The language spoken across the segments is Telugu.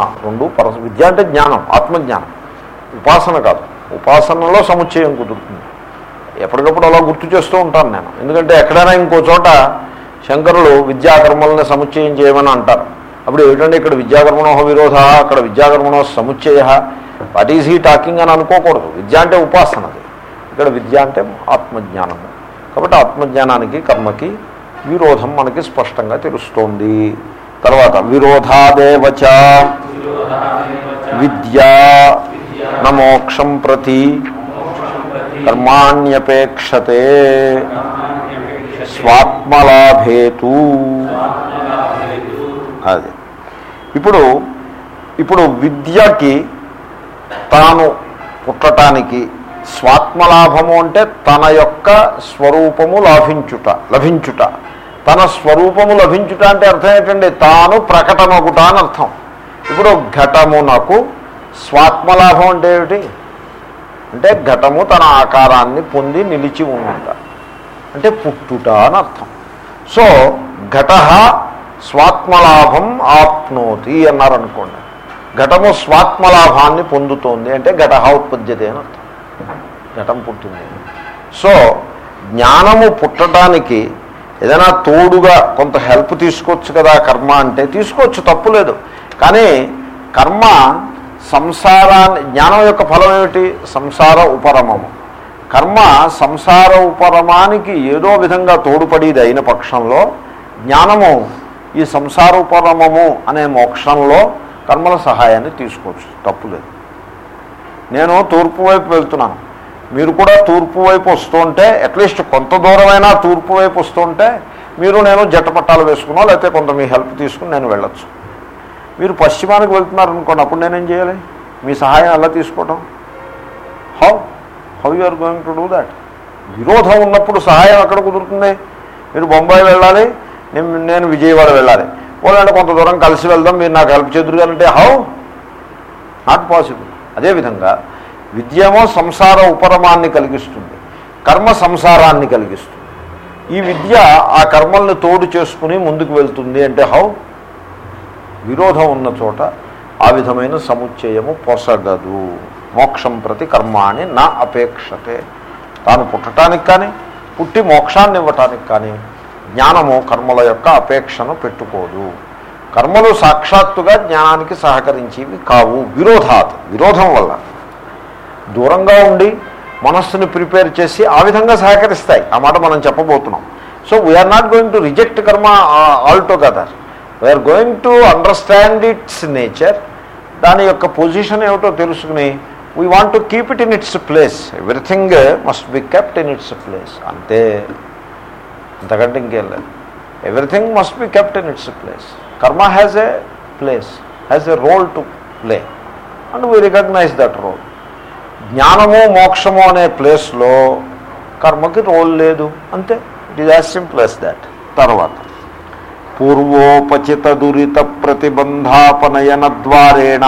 రెండు పరస్ విద్య అంటే జ్ఞానం ఆత్మజ్ఞానం. ఉపాసన కాదు. ఉపాసనలో సముచ్చయం కుదురుతుంది. ఎప్పటికప్పుడు అలా గుర్తు చేస్తూ ఉంటాను నేను. ఎందుకంటే ఎక్కడైనా ఇంకో చోట శంకరులు విద్యాకర్మల్ని సముచ్చయం చేయమని అంటారు. అప్పుడు ఏమిటంటే ఇక్కడ విద్యాకర్మణో విరోధ అక్కడ విద్యాకర్మణో సముచ్చయ. వాట్ ఈజ్ హీ టాకింగ్ అని అనుకోకూడదు. విద్య అంటే ఉపాసన అది ఇక్కడ విద్య అంటే ఆత్మజ్ఞానము కాబట్టి ఆత్మజ్ఞానానికి కర్మకి విరోధం మనకి స్పష్టంగా తెలుస్తోంది. తర్వాత విరోధాదేవచ. విద్యా నమోక్షం ప్రతి కర్మాణ్యపేక్షతే స్వాత్మలాభేతు. అది. ఇప్పుడు ఇప్పుడు విద్యకి తాను పుట్టటానికి స్వాత్మలాభము అంటే తన యొక్క స్వరూపము లాభించుట లభించుట. తన స్వరూపము లభించుట అంటే అర్థం ఏంటండి? తాను ప్రకటమగుట అని అర్థం. ఇప్పుడు ఘటము నాకు స్వాత్మలాభం అంటే ఏమిటి? అంటే ఘటము తన ఆకారాన్ని పొంది నిలిచి ఉంట అంటే పుట్టుట అని అర్థం. సో ఘట స్వాత్మలాభం ఆప్నోతి అన్నారనుకోండి. ఘటము స్వాత్మలాభాన్ని పొందుతోంది అంటే ఘట ఉత్పద్యతే అని అర్థం. ఘటం పుట్టింది. సో జ్ఞానము పుట్టడానికి ఏదైనా తోడుగా కొంత హెల్ప్ తీసుకోవచ్చు కదా కర్మ అంటే తీసుకోవచ్చు తప్పులేదు కానీ కర్మ సంసారాన్ని జ్ఞానం యొక్క ఫలం ఏమిటి? సంసార ఉపరమము. కర్మ సంసార ఉపరమానికి ఏదో విధంగా తోడుపడేది అయిన పక్షంలో జ్ఞానము ఈ సంసార ఉపరమము అనే మోక్షంలో కర్మల సహాయాన్ని తీసుకోవచ్చు. తప్పులేదు నేను తూర్పు వైపు వెళ్తున్నాను. మీరు కూడా తూర్పు వైపు వస్తుంటే అట్లీస్ట్ కొంత దూరమైనా తూర్పు వైపు వస్తుంటే మీరు నేను జట్టపట్టాలు వేసుకున్నా లేకపోతే కొంత మీ హెల్ప్ తీసుకుని నేను వెళ్ళొచ్చు. మీరు పశ్చిమానికి వెళ్తున్నారు అనుకోండి అప్పుడు నేనేం చేయాలి? మీ సహాయం ఎలా తీసుకోవటం. How how you are going to do that విరోధం ఉన్నప్పుడు సహాయం ఎక్కడ కుదురుతుంది. మీరు బొంబాయి వెళ్ళాలి నేను నేను విజయవాడ వెళ్ళాలి. పోలంటే కొంత దూరం కలిసి వెళ్దాం మీరు నాకు హెల్ప్ చేదురుగానంటే హౌ నాట్ పాసిబుల్ అదేవిధంగా విద్యేమో సంసార ఉపరమాన్ని కలిగిస్తుంది కర్మ సంసారాన్ని కలిగిస్తుంది. ఈ విద్య ఆ కర్మల్ని తోడు చేసుకుని ముందుకు వెళ్తుంది అంటే హౌ విరోధం ఉన్న చోట ఆ విధమైన సముచ్చయము పొసగదు. మోక్షం ప్రతి కర్మాణి నా అపేక్షతే. తాను పుట్టడానికి కానీ పుట్టి మోక్షాన్ని ఇవ్వటానికి కానీ జ్ఞానము కర్మల యొక్క అపేక్షను పెట్టుకోదు. కర్మలు సాక్షాత్తుగా జ్ఞానానికి సహకరించేవి కావు. విరోధాత్ విరోధం వల్ల. దూరంగా ఉండి మనస్సుని ప్రిపేర్ చేసి ఆ విధంగా సహకరిస్తాయి. ఆ మాట మనం చెప్పబోతున్నాం. So we are not going to reject karma altogether we are going to understand its nature దాని యొక్క పొజిషన్ ఏమిటో తెలుసుకుని we want to keep it in its place everything must be kept in its place అంతే. అంతకంటే ఇంకేం లేదు. Everything must be kept in its place karma has a place has a role to play and we recognize that role జ్ఞానము మోక్షము అనే ప్లేస్లో కర్మకి రోల్ లేదు. అంతే. It is as simple as that తర్వాత. పూర్వోపచిత దురిత ప్రతిబంధాపనయన ద్వారేణ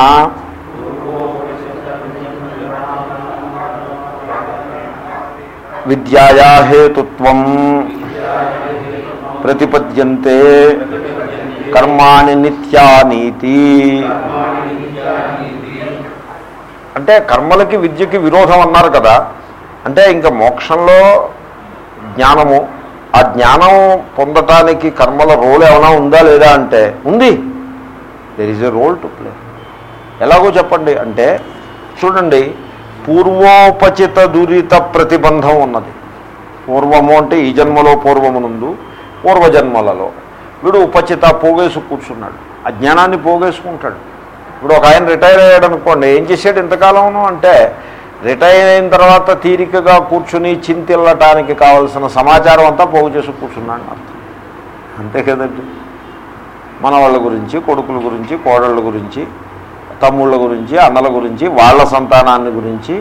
విద్యాయా హేతుత్వం ప్రతిపద్యంతే కర్మాణి నిత్యానీతి. అంటే కర్మలకి విద్యకి విరోధం అన్నారు కదా. అంటే ఇంకా మోక్షంలో జ్ఞానము ఆ జ్ఞానం పొందటానికి కర్మల రోల్ ఏమైనా ఉందా లేదా అంటే ఉంది. There is a role to play ఎలాగో చెప్పండి అంటే చూడండి పూర్వోపచిత దురిత ప్రతిబంధం ఉన్నది. పూర్వము అంటే ఈ జన్మలో పూర్వమునందు పూర్వజన్మలలో. వీడు ఉపచిత పోగేసు కూర్చున్నాడు. ఆ జ్ఞానాన్ని పోగేసుకుంటాడు. ఇప్పుడు ఒక ఆయన రిటైర్ అయ్యాడు అనుకోండి ఏం చేశాడు ఇంతకాలమును? అంటే రిటైర్ అయిన తర్వాత తీరికగా కూర్చుని చింతిల్లటానికి కావలసిన సమాచారం అంతా పోగు చేసి కూర్చున్నాడు అర్థం. అంతే కదండి. మన వాళ్ళ గురించి కొడుకుల గురించి కోడళ్ళ గురించి తమ్ముళ్ళ గురించి అన్నల గురించి వాళ్ళ సంతానాన్ని గురించి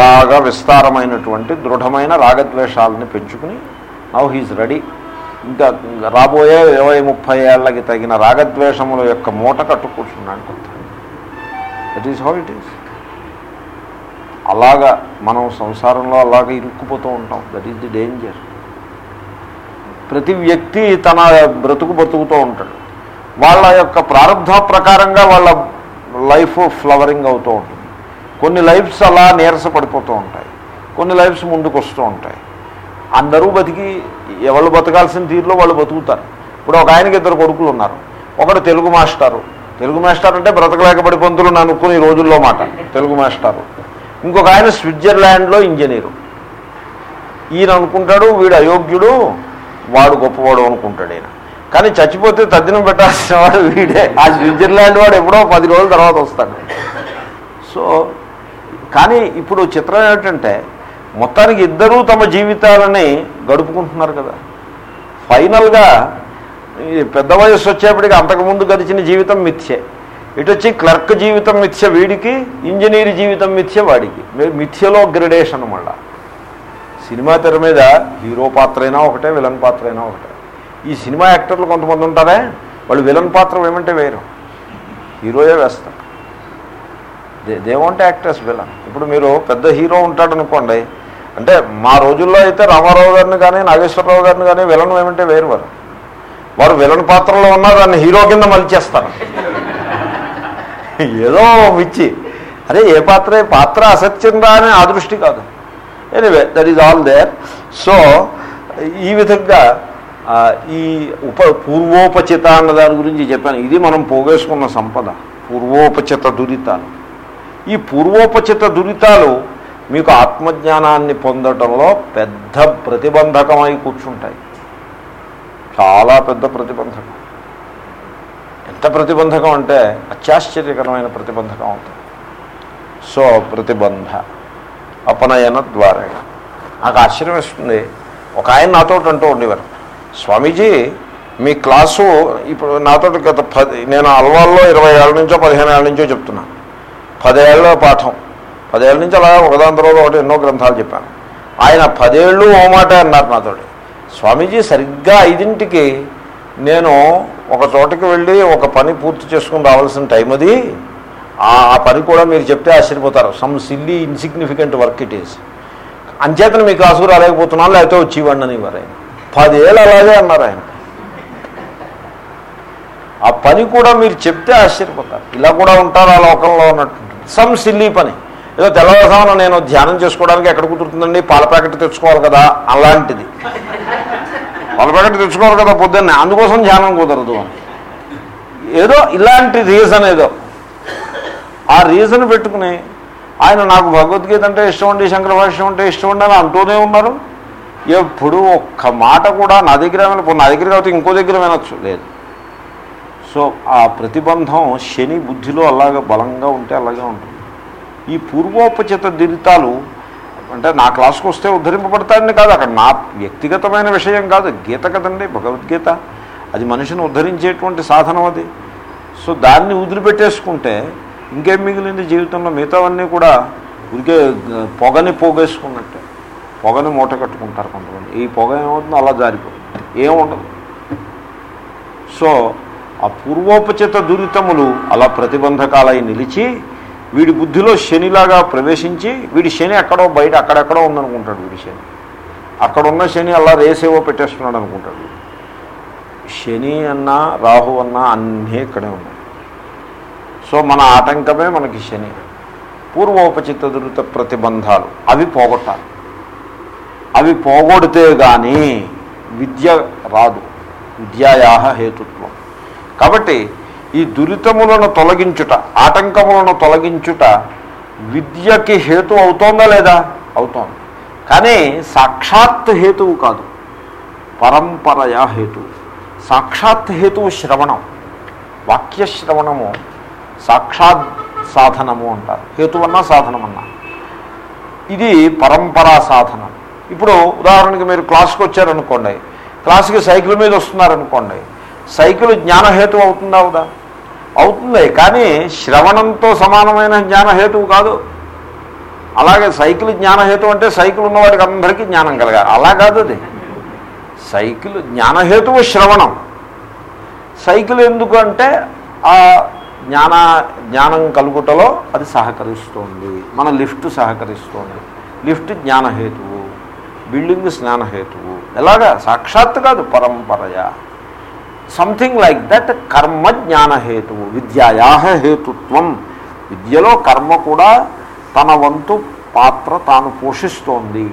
బాగా విస్తారమైనటువంటి దృఢమైన రాగద్వేషాలని పెంచుకుని నవ్ హీజ్ రెడీ. ఇంకా రాబోయే ఇరవై ముప్పై ఏళ్ళకి తగిన రాగద్వేషముల యొక్క మూట కట్టు కూర్చున్నాడు that is how it is అలాగా మనం సంసారంలో అలాగ ఇరుక్కుపోతూ ఉంటాం. దట్ ఈస్ ది డేంజర్ ప్రతి వ్యక్తి తన బ్రతుకు బ్రతుకుతూ ఉంటాడు. వాళ్ళ యొక్క ప్రారంభ ప్రకారంగా వాళ్ళ లైఫ్ ఫ్లవరింగ్ అవుతూ ఉంటుంది. కొన్ని లైఫ్స్ అలా నీరస పడిపోతూ ఉంటాయి. కొన్ని లైఫ్స్ ముందుకు వస్తూ ఉంటాయి. అందరూ బతికి ఎవరు బతకాల్సిన తీరులో వాళ్ళు బతుకుతారు. ఇప్పుడు ఒక ఆయనకి ఇద్దరు కొడుకులు ఉన్నారు. ఒకడు తెలుగు మాస్టారు. తెలుగు మాస్టర్ అంటే బ్రతకలేక పడిపంతులు అనుకుని రోజుల్లో మాట. తెలుగు మాస్టారు. ఇంకొక ఆయన స్విట్జర్లాండ్లో ఇంజనీరు. ఈయన అనుకుంటాడు వీడు అయోగ్యుడు వాడు గొప్పవాడు అనుకుంటాడు ఈయన. కానీ చచ్చిపోతే తద్దినం పెట్టాల్సిన వాడు వీడే. ఆ స్విట్జర్లాండ్ వాడు ఎప్పుడో పది రోజుల తర్వాత వస్తాడు. సో కానీ ఇప్పుడు చిత్రం ఏమిటంటే మొత్తానికి ఇద్దరూ తమ జీవితాలని గడుపుకుంటున్నారు కదా. ఫైనల్గా ఈ పెద్ద వయస్సు వచ్చేప్పటికి అంతకుముందు గడిచిన జీవితం మిథ్యే. ఇటు వచ్చి క్లర్క్ జీవితం మిథ్య వీడికి ఇంజనీర్ జీవితం మిథ్య వాడికి. మిథ్యలో గ్రడేషన్ మళ్ళా. సినిమా తెర మీద హీరో పాత్ర అయినా ఒకటే విలన్ పాత్ర అయినా ఒకటే. ఈ సినిమా యాక్టర్లు కొంతమంది ఉంటారే వాళ్ళు విలన్ పాత్ర ఏమంటే వేరు. హీరోయే వేస్తారు they they want actors villain. ఇప్పుడు మీరు పెద్ద హీరో ఉంటాడు అనుకోండి అంటే మా రోజుల్లో అయితే రామారావు గారిని కానీ నాగేశ్వరరావు గారిని కానీ విలన్ ఏమంటే వేరు వారు. వారు విలన్ పాత్రలో ఉన్నా దాన్ని హీరో కింద మలిచేస్తారు. ఏదో ఇచ్చి అరే ఏ పాత్ర పాత్ర అసత్యం అనే అని ఆ దృష్టి కాదు. Anyway that is all there so ఈ విధంగా ఈ ఉప పూర్వోపచిత అన్న దాని గురించి చెప్పాను. ఇది మనం పోగేసుకున్న సంపద పూర్వోపచిత దురితాలు. ఈ పూర్వోపచిత దురితాలు మీకు ఆత్మజ్ఞానాన్ని పొందటంలో పెద్ద ప్రతిబంధకమై కూర్చుంటాయి. చాలా పెద్ద ప్రతిబంధకం. ఎంత ప్రతిబంధకం అంటే అత్యాశ్చర్యకరమైన ప్రతిబంధకం అవుతుంది. సో ప్రతిబంధ అపనయన ద్వారా నాకు ఆశ్చర్యం ఇస్తుంది ఒక ఆయన నాతో అంటూ ఉండేవారు. స్వామీజీ మీ క్లాసు ఇప్పుడు నాతో గత పది నేను అల్వాల్లో ఇరవై ఏళ్ళ నుంచో పదిహేను ఏళ్ళ నుంచో చెప్తున్నాను పదేళ్ళ పాఠం. పదేళ్ళ నుంచి అలా ఒకదాని తర్వాత ఒకటి ఎన్నో గ్రంథాలు చెప్పాను. ఆయన పదేళ్ళు ఓ మాట అన్నారు నాతోటి. స్వామీజీ సరిగ్గా ఐదింటికి నేను ఒక చోటకి వెళ్ళి ఒక పని పూర్తి చేసుకుని రావాల్సిన టైం అది. ఆ పని కూడా మీరు చెప్తే ఆశ్చర్యపోతారు. Some silly insignificant work it is అంచేతను మీ క్లాసుకు రాలేకపోతున్నాను లేకపోతే వచ్చి అనేవారు ఆయన. పదేళ్ళు అలాగే అన్నారు ఆయన. ఆ పని కూడా మీరు చెప్తే ఆశ్చర్యపోతారు. ఇలా కూడా ఉంటారు ఆ లోకంలో ఉన్నట్టు సమ్ సిల్లీ పని. ఏదో తెల్లవారుజామున నేను ధ్యానం చేసుకోవడానికి ఎక్కడ కుదురుతుందండి? పాల ప్యాకెట్ తెచ్చుకోవాలి కదా? అలాంటిది. పాల ప్యాకెట్ కదా పొద్దున్నే. అందుకోసం ధ్యానం కుదరదు అని. ఏదో ఇలాంటి రీజన్ ఏదో. ఆ రీజన్ పెట్టుకుని ఆయన నాకు భగవద్గీత అంటే ఇష్టం ఉండి శంకర భాష్యం అంటే ఇష్టం ఉండి అని అంటూనే ఉన్నారు. ఎప్పుడు ఒక్క మాట కూడా నా దగ్గర నా దగ్గర కాబట్టి ఇంకో దగ్గర వినొచ్చు. లేదు. సో ఆ ప్రతిబంధం శని బుద్ధిలో అలాగ బలంగా ఉంటే అలాగే ఉంటుంది. ఈ పూర్వోపచిత దిరితాలు అంటే నా క్లాస్కి వస్తే ఉద్ధరింపబడతాడని కాదు అక్కడ నా వ్యక్తిగతమైన విషయం కాదు. గీత కదండి భగవద్గీత. అది మనిషిని ఉద్ధరించేటువంటి సాధనం అది. సో దాన్ని వదిలిపెట్టేసుకుంటే ఇంకేం మిగిలింది జీవితంలో? మిగతావన్నీ కూడా ఉరికే పొగని పోగేసుకున్నట్టే. పొగని మూట కట్టుకుంటారు కొంతమంది. ఈ పొగ ఏమవుతుందో అలా జారిపోతుంది. ఏముండదు సో ఆ పూర్వోపచిత దురితములు అలా ప్రతిబంధకాలై నిలిచి వీడి బుద్ధిలో శనిలాగా ప్రవేశించి వీడి శని ఎక్కడో బయట అక్కడెక్కడో ఉందనుకుంటాడు వీడి శని. అక్కడ ఉన్న శని అలా రేసేవో పెట్టేస్తున్నాడు అనుకుంటాడు శని అన్నా రాహు అన్నా అన్నీ ఇక్కడే ఉన్నాయి. సో మన ఆటంకమే మనకి శని. పూర్వోపచిత దురిత ప్రతిబంధాలు. అవి పోగొట్టాలి. అవి పోగొడితే కానీ విద్య రాదు. విద్యాయా హేతుత్వం. కాబట్టి ఈ దురితములను తొలగించుట ఆటంకములను తొలగించుట విద్యకి హేతు అవుతోందా లేదా? అవుతోంది. కానీ సాక్షాత్ హేతువు కాదు. పరంపరయా హేతువు. సాక్షాత్ హేతువు శ్రవణం. వాక్యశ్రవణము సాక్షాత్ సాధనము అంటారు. హేతువన్నా సాధనమన్నా. ఇది పరంపరా సాధనం. ఇప్పుడు ఉదాహరణకి మీరు క్లాస్కి వచ్చారనుకోండి క్లాస్కి సైకిల్ మీద వస్తున్నారనుకోండి సైకిల్ జ్ఞానహేతు అవుతుందా అవుదా? అవుతుంది కానీ శ్రవణంతో సమానమైన జ్ఞానహేతువు కాదు. అలాగే సైకిల్ జ్ఞానహేతు అంటే సైకిల్ ఉన్నవాడికి అందరికీ జ్ఞానం కలగాలి. అలా కాదు అది. సైకిల్ జ్ఞానహేతువు శ్రవణం. సైకిల్ ఎందుకు అంటే ఆ జ్ఞాన జ్ఞానం కలుగుటలో అది సహకరిస్తోంది. మన లిఫ్ట్ సహకరిస్తోంది. లిఫ్ట్ జ్ఞానహేతువు బిల్డింగ్ స్నానహేతువు. ఎలాగా? సాక్షాత్ కాదు పరంపరయ. సంథింగ్ లైక్ దట్ కర్మ జ్ఞానహేతువు విద్యాయా హేతుత్వం విద్యలో కర్మ కూడా తన వంతు పాత్ర తాను పోషిస్తోంది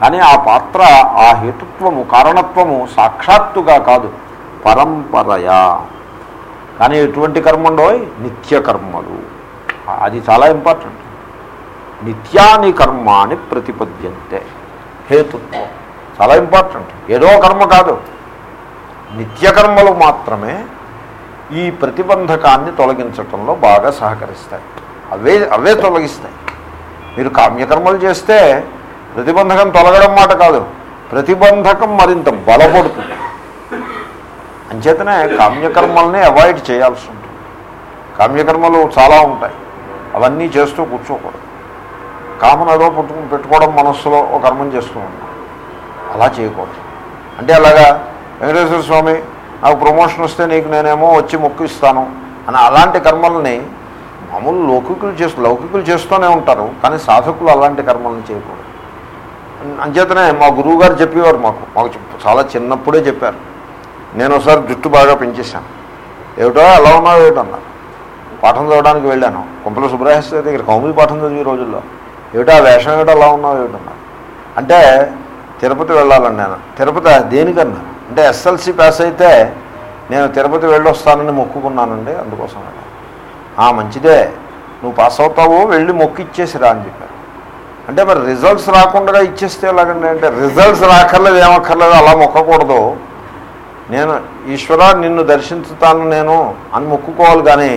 కానీ ఆ పాత్ర ఆ హేతుత్వము కారణత్వము సాక్షాత్తుగా కాదు పరంపరయా కానీ ఎటువంటి కర్మండోయ్ నిత్య కర్మలు అది చాలా ఇంపార్టెంట్ నిత్యాని కర్మాని ప్రతిపద్యంతే హేతుత్వం చాలా ఇంపార్టెంట్ ఏదో కర్మ కాదు నిత్యకర్మలు మాత్రమే ఈ ప్రతిబంధకాన్ని తొలగించటంలో బాగా సహకరిస్తాయి. అవే అవే తొలగిస్తాయి. మీరు కామ్యకర్మలు చేస్తే ప్రతిబంధకం తొలగడం మాట కాదు ప్రతిబంధకం మరింత బలపడుతుంది. అంచేతనే కామ్యకర్మల్ని అవాయిడ్ చేయాల్సి ఉంటుంది. కామ్యకర్మలు చాలా ఉంటాయి. అవన్నీ చేస్తూ కూర్చోకూడదు. కామన్ ఏదో పుట్టుకుని పెట్టుకోవడం మనస్సులో ఒక కర్మం చేస్తూ ఉంటాం అలా చేయకూడదు. అంటే అలాగా వెంకటేశ్వర స్వామి నాకు ప్రమోషన్ వస్తే నీకు నేనేమో వచ్చి మొక్కు ఇస్తాను. అని అలాంటి కర్మల్ని మామూలు లౌకికులు చేస్తూ లౌకికులు చేస్తూనే ఉంటారు కానీ సాధకులు అలాంటి కర్మల్ని చేయకూడదు. అంచేతనే మా గురువు గారు చెప్పేవారు మాకు మాకు చాలా చిన్నప్పుడే చెప్పారు. నేను ఒకసారి జుట్టు బాగా పెంచేశాను. ఏమిటో ఎలా ఉన్నావు ఏమిటన్నారు పాఠం చదవడానికి వెళ్ళాను. కుంపల సుబ్రహ్మణ్య దగ్గర కౌముది పాఠం చదివే రోజుల్లో. ఏమిటో ఆ వేషం ఏమిటో అలా ఉన్నావు ఏమిటన్నారు అంటే తిరుపతి వెళ్ళాలన్నాను నేను తిరుపతి దేనికన్నా అంటే ఎస్ఎల్సి పాస్ అయితే నేను తిరుపతి వెళ్ళొస్తానని మొక్కుకున్నానండి అందుకోసం ఆ మంచిదే. నువ్వు పాస్ అవుతావు వెళ్ళి మొక్కు ఇచ్చేసిరా అని చెప్పారు. అంటే మరి రిజల్ట్స్ రాకుండా ఇచ్చేస్తే ఎలాగండి? అంటే రిజల్ట్స్ రాకర్లేదు ఏమక్కర్లేదు అలా మొక్కకూడదు. నేను ఈశ్వర నిన్ను దర్శించుతాను నేను అని మొక్కుకోవాలి కానీ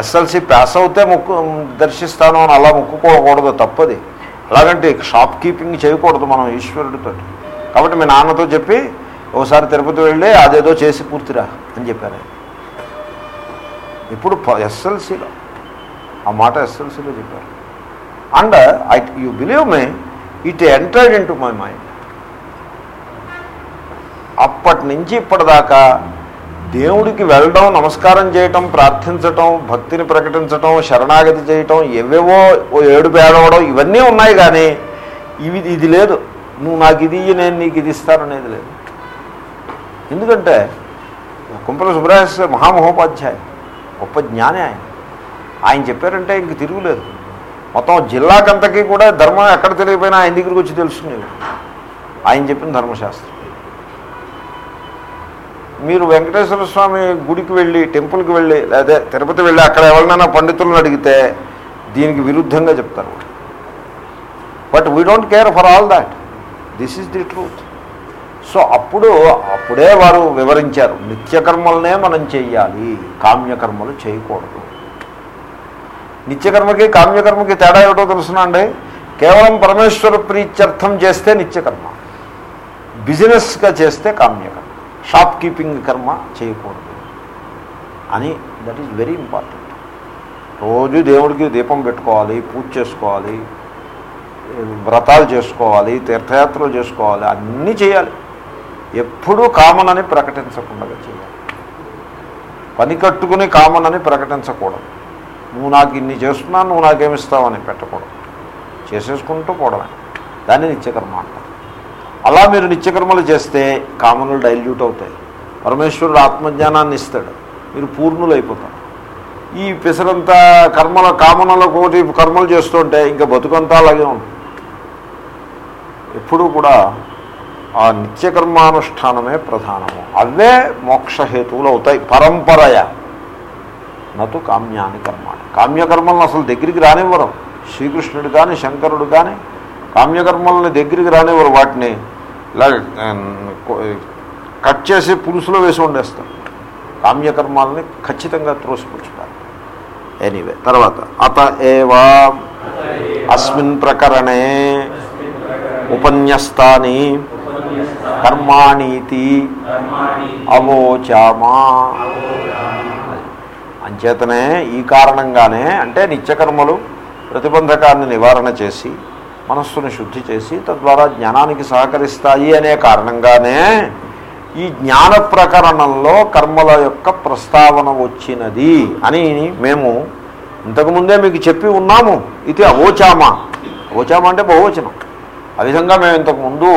ఎస్ఎల్సి పాస్ అవుతే మొక్కు దర్శిస్తాను అని అలా మొక్కుకోకూడదు తప్పది. అలాగంటే షాప్ కీపింగ్ చేయకూడదు మనం ఈశ్వరుడితో కాబట్టి మీ నాన్నతో చెప్పి ఒకసారి తిరుపతి వెళ్ళి అదేదో చేసి పూర్తిరా అని చెప్పారు. ఇప్పుడు ఎస్ఎల్సీలో. ఆ మాట ఎస్ఎల్సిలో చెప్పారు. And I you believe me it entered into my mind. అప్పటి నుంచి ఇప్పటిదాకా దేవుడికి వెళ్ళడం నమస్కారం చేయటం ప్రార్థించటం భక్తిని ప్రకటించటం శరణాగతి చేయటం ఎవేవో ఓ ఏడు పేడవడం ఇవన్నీ ఉన్నాయి కానీ ఇవి ఇది లేదు. నువ్వు నాకు ఇది నేను నీకు ఇది ఇస్తాననేది లేదు. ఎందుకంటే కుంపల సుబ్రహ్మణ్య మహామహోపాధ్యాయ గొప్ప జ్ఞానే ఆయన. ఆయన చెప్పారంటే ఇంక తిరుగులేదు. మొత్తం జిల్లాకంతకీ కూడా ధర్మం ఎక్కడ తెలియపోయినా ఆయన దగ్గరికి వచ్చి తెలుసుకునేవి ఆయన చెప్పిన ధర్మశాస్త్రం. మీరు వెంకటేశ్వర స్వామి గుడికి వెళ్ళి టెంపుల్కి వెళ్ళి లేదా తిరుపతి వెళ్ళి అక్కడ ఎవరినైనా పండితులను అడిగితే దీనికి విరుద్ధంగా చెప్తారు but we don't care for all that. This is the truth. So అప్పుడు అప్పుడే వారు వివరించారు నిత్యకర్మలనే మనం చేయాలి కామ్యకర్మలు చేయకూడదు. నిత్యకర్మకి కామ్యకర్మకి తేడా ఏమిటో తెలుసునండి కేవలం పరమేశ్వర ప్రీత్యర్థం చేస్తే నిత్యకర్మ బిజినెస్గా చేస్తే కామ్యకర్మ షాప్ కీపింగ్ కర్మ చేయకూడదు అని దట్ ఈజ్ వెరీ ఇంపార్టెంట్ రోజు దేవుడికి దీపం పెట్టుకోవాలి పూజ చేసుకోవాలి వ్రతాలు చేసుకోవాలి తీర్థయాత్రలు చేసుకోవాలి అన్నీ చేయాలి. ఎప్పుడూ కామన్ అని ప్రకటించకుండా చేయాలి. పని కట్టుకుని కామన్ అని ప్రకటించకూడదు. నువ్వు నాకు ఇన్ని చేస్తున్నావు నువ్వు నాకేమిస్తావని పెట్టకూడదు. చేసేసుకుంటూ పోవడమే. దాన్ని నిత్యకర్మ అంటారు. అలా మీరు నిత్యకర్మలు చేస్తే కామనులు డైల్యూట్ అవుతాయి. పరమేశ్వరుడు ఆత్మజ్ఞానాన్ని ఇస్తాడు. మీరు పూర్ణులు అయిపోతారు ఈ పిసరంతా కర్మల కామనల కోటి కర్మలు చేస్తుంటే ఇంకా బతుకంతా అలాగే ఉంటుంది. ఎప్పుడూ కూడా ఆ నిత్యకర్మానుష్ఠానమే ప్రధానము. అవే మోక్షహేతువులు అవుతాయి. పరంపరయ. నటు కామ్యాని కర్మాణి. కామ్యకర్మలను అసలు దగ్గరికి రానివ్వరు. శ్రీకృష్ణుడు కానీ శంకరుడు కానీ కామ్యకర్మల్ని దగ్గరికి రానివ్వరు. వాటిని ఇలా కట్ చేసి పులుసులో వేసి వండేస్తారు. కామ్యకర్మాలని ఖచ్చితంగా త్రోసిపుచ్చుతారు. ఎనీవే. తర్వాత అత ఏవా? అస్మిన్ ప్రకరణే. ఉపన్యస్తాని. కర్మాణీతి అవోచామా. అంచేతనే ఈ కారణంగానే అంటే నిత్యకర్మలు ప్రతిబంధకాన్ని నివారణ చేసి మనస్సును శుద్ధి చేసి తద్వారా జ్ఞానానికి సహకరిస్తాయి అనే కారణంగానే ఈ జ్ఞాన ప్రకరణంలో కర్మల యొక్క ప్రస్తావన వచ్చినది అని మేము ఇంతకుముందే మీకు చెప్పి ఉన్నాము. ఇది అవోచామా. అవోచామా అంటే బహువచనం. ఆ విధంగా మేము ఇంతకుముందు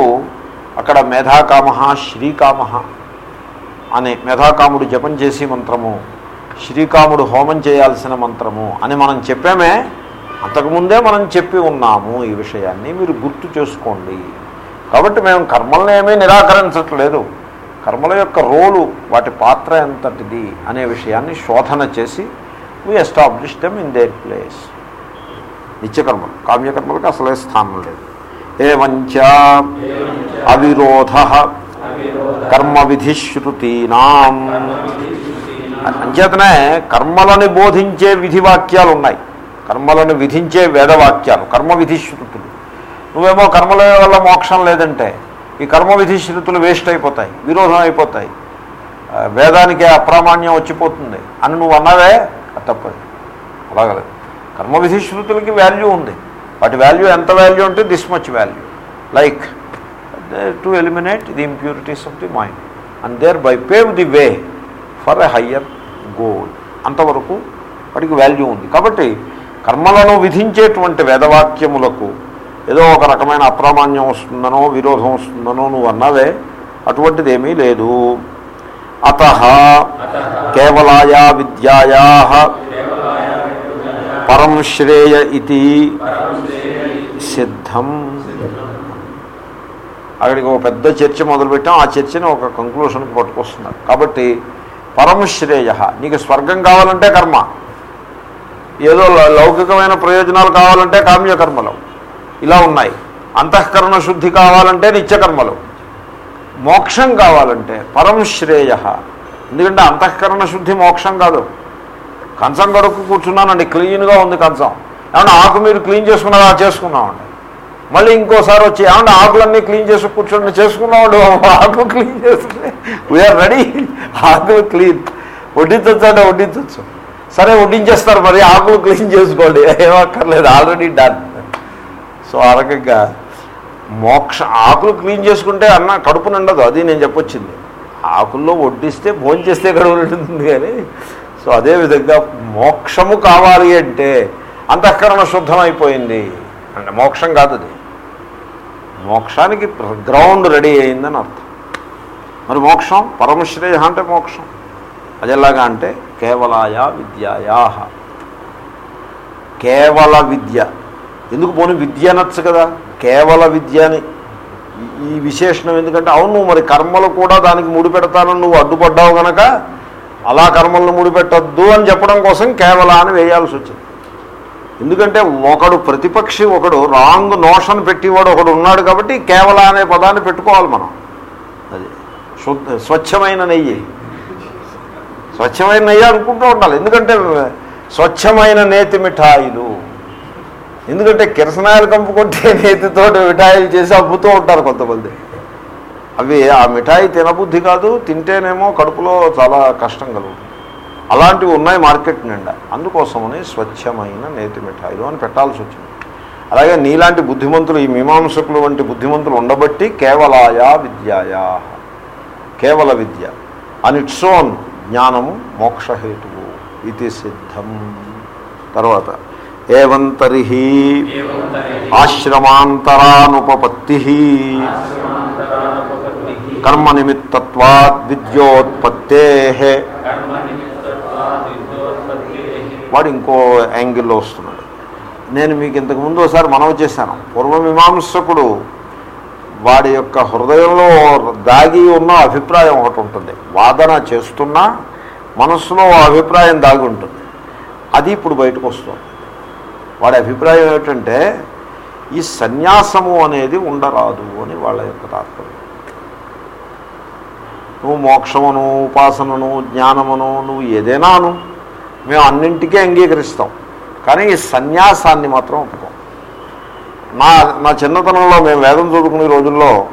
అక్కడ మేధాకామ శ్రీకామ అనే మేధాకాముడు జపం చేసి మంత్రము శ్రీకాముడు హోమం చేయాల్సిన మంత్రము అని మనం చెప్పామే. అంతకుముందే మనం చెప్పి ఉన్నాము ఈ విషయాన్ని మీరు గుర్తు చేసుకోండి. కాబట్టి మేము కర్మలను ఏమీ నిరాకరించట్లేదు. కర్మల యొక్క రోలు వాటి పాత్ర ఎంతటిది అనే విషయాన్ని శోధన చేసి we establish them in their place నిత్యకర్మలు కామ్యకర్మలకు అసలే స్థానం లేదు. ఏవంచ అవిరోధ కర్మ విధిశ్రుతీనాం అంచేతనే కర్మలని బోధించే విధివాక్యాలు ఉన్నాయి కర్మలను విధించే వేదవాక్యాలు కర్మ విధిశ్రుతులు నువ్వేమో కర్మల వల్ల మోక్షం లేదంటే ఈ కర్మ విధిశ్రుతులు వేస్ట్ అయిపోతాయి విరోధం అయిపోతాయి. వేదానికి అప్రామాణ్యం వచ్చిపోతుంది. అని నువ్వు అన్నదే తప్పదు అలాగలేదు కర్మ విధిశ్రుతులకి వాల్యూ ఉంది. వాటి వాల్యూ ఎంత వాల్యూ అంటే this much value like to eliminate the impurities of the mind and thereby pave the way for a higher goal అంతవరకు వాటికి వాల్యూ ఉంది. కాబట్టి కర్మలను విధించేటువంటి వేదవాక్యములకు ఏదో ఒక రకమైన అప్రామాణ్యం వస్తుందనో విరోధం వస్తుందనో నువ్వు అన్నావే అటువంటిది ఏమీ లేదు. అత కేవలాయా విద్యాయా పరం శ్రేయ ఇది సిద్ధం. అక్కడికి ఒక పెద్ద చర్చ మొదలుపెట్టాం. ఆ చర్చని ఒక కంక్లూషన్కి పట్టుకొస్తున్నారు. కాబట్టి పరమశ్రేయ నీకు స్వర్గం కావాలంటే కర్మ. ఏదో లౌకికమైన ప్రయోజనాలు కావాలంటే కామ్యకర్మలు. ఇలా ఉన్నాయి. అంతఃకరణ శుద్ధి కావాలంటే నిత్యకర్మలు. మోక్షం కావాలంటే పరమశ్రేయ ఎందుకంటే అంతఃకరణ శుద్ధి మోక్షం కాదు. కంచం కడుక్కు కూర్చున్నానండి క్లీన్గా ఉంది కంచం. ఏమన్నా ఆకు మీరు క్లీన్ చేసుకున్నారా? చేసుకున్నామండి. మళ్ళీ ఇంకోసారి వచ్చి ఏమన్నా ఆకులన్నీ క్లీన్ చేసి కూర్చోండి చేసుకున్నామండి ఆకు క్లీన్ చేసుకుని. వీఆర్ రెడీ ఆకులు క్లీన్. వడ్డించవచ్చు అంటే వడ్డించవచ్చు సరే వడ్డించేస్తారు మరి ఆకులు క్లీన్ చేసుకోండి. ఏమక్కర్లేదు ఆల్రెడీ డన్ సో ఆ రకంగా మోక్ష ఆకులు క్లీన్ చేసుకుంటే అన్న కడుపు నిండదు అది నేను చెప్పొచ్చింది. ఆకుల్లో వడ్డిస్తే భోజనం చేస్తే కడుపు నిండుతుంది కానీ సో అదేవిధంగా మోక్షము కావాలి అంటే అంతఃకరణ శుద్ధమైపోయింది. అంటే మోక్షం కాదు అది. మోక్షానికి గ్రౌండ్ రెడీ అయిందని అర్థం. మరి మోక్షం? పరమశ్రేయ అంటే మోక్షం. అది ఎలాగా అంటే కేవలాయా విద్యాయా కేవల విద్య. ఎందుకు పోనీ విద్య అనొచ్చు కదా? కేవల విద్య అని ఈ- విశేషణం ఎందుకంటే అవును నువ్వు మరి కర్మలు కూడా దానికి ముడిపెడతానని నువ్వు అడ్డుపడ్డావు కనుక అలా కర్మలను ముడిపెట్టద్దు అని చెప్పడం కోసం కేవల అని వేయాల్సి వచ్చింది. ఎందుకంటే ఒకడు ప్రతిపక్షి ఒకడు రాంగ్ నోషన్ పెట్టేవాడు ఒకడు ఉన్నాడు కాబట్టి కేవల అనే పదాన్ని పెట్టుకోవాలి మనం. అది శుద్ధ స్వచ్ఛమైన నెయ్యి. స్వచ్ఛమైన నెయ్యి అనుకుంటూ ఉండాలి. ఎందుకంటే స్వచ్ఛమైన నేతి మిఠాయిలు. ఎందుకంటే కిరసనాయలు కంపుకుంటే నేతితో మిఠాయిలు చేసి అమ్ముతూ ఉంటారు కొంతమంది. అవి ఆ మిఠాయి తినబుద్ధి కాదు తింటేనేమో కడుపులో చాలా కష్టం కలుగుతుంది. అలాంటివి ఉన్నాయి మార్కెట్ నిండా. అందుకోసమని స్వచ్ఛమైన నేతి మిఠాయిలు అని పెట్టాల్సి వచ్చింది. అలాగే నీలాంటి బుద్ధిమంతులు ఈ మీమాంసకులు వంటి బుద్ధిమంతులు ఉండబట్టి కేవలాయా విద్యాయా. కేవల విద్య. అని ఇట్స్ ఓన్ జ్ఞానము మోక్షహేతువు ఇది సిద్ధం. తర్వాత ఏవం తరిహి? ఆశ్రమాంతరానుపపత్తి కర్మ నిమిత్తత్వాద్ విద్యోత్పత్తే వాడు ఇంకో యాంగిల్లో వస్తున్నాడు. నేను మీకు ఇంతకుముందు ఒకసారి మనవి చేశాను. పూర్వమీమాంసకుడు వాడి యొక్క హృదయంలో దాగి ఉన్న అభిప్రాయం ఒకటి ఉంటుంది. వాదన చేస్తున్నా మనస్సులో అభిప్రాయం దాగి ఉంటుంది. అది ఇప్పుడు బయటకు వస్తుంది. వాడి అభిప్రాయం ఏమిటంటే ఈ సన్యాసము అనేది ఉండరాదు అని వాళ్ళ యొక్క తాత్పర్యం. నువ్వు మోక్షమును ఉపాసనను జ్ఞానమును నువ్వు ఏదైనాను మేము అన్నింటికీ అంగీకరిస్తాం. కానీ ఈ సన్యాసాన్ని మాత్రం ఒప్పుకోం. నా నా చిన్నతనంలో మేము వేదం చదువుకునే రోజుల్లో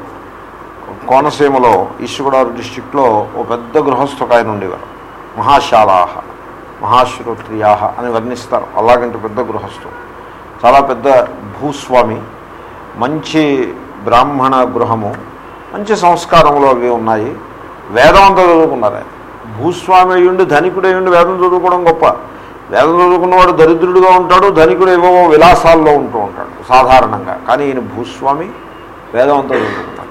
కోనసీమలో ఈస్ట్ డిస్టిక్లో ఓ పెద్ద గృహస్థ ఆయన ఉండేవారు. మహాశాలాహ మహాశ్రోత్రియాహ అని వర్ణిస్తారు. అలాగంటే పెద్ద గృహస్థు. చాలా పెద్ద భూస్వామి మంచి బ్రాహ్మణ గృహము మంచి సంస్కారములు అవి ఉన్నాయి. వేదం అంతా చదువుకున్నారు. ఆయన భూస్వామి అయ్యుండి ధనికుడు అయ్యుండి వేదం చదువుకోవడం గొప్ప. వేదం చదువుకున్నవాడు దరిద్రుడుగా ఉంటాడు ధనికుడు ఏవో విలాసాల్లో ఉంటూ ఉంటాడు సాధారణంగా. కానీ ఈయన భూస్వామి వేదం అంతా చదువుకున్నాడు.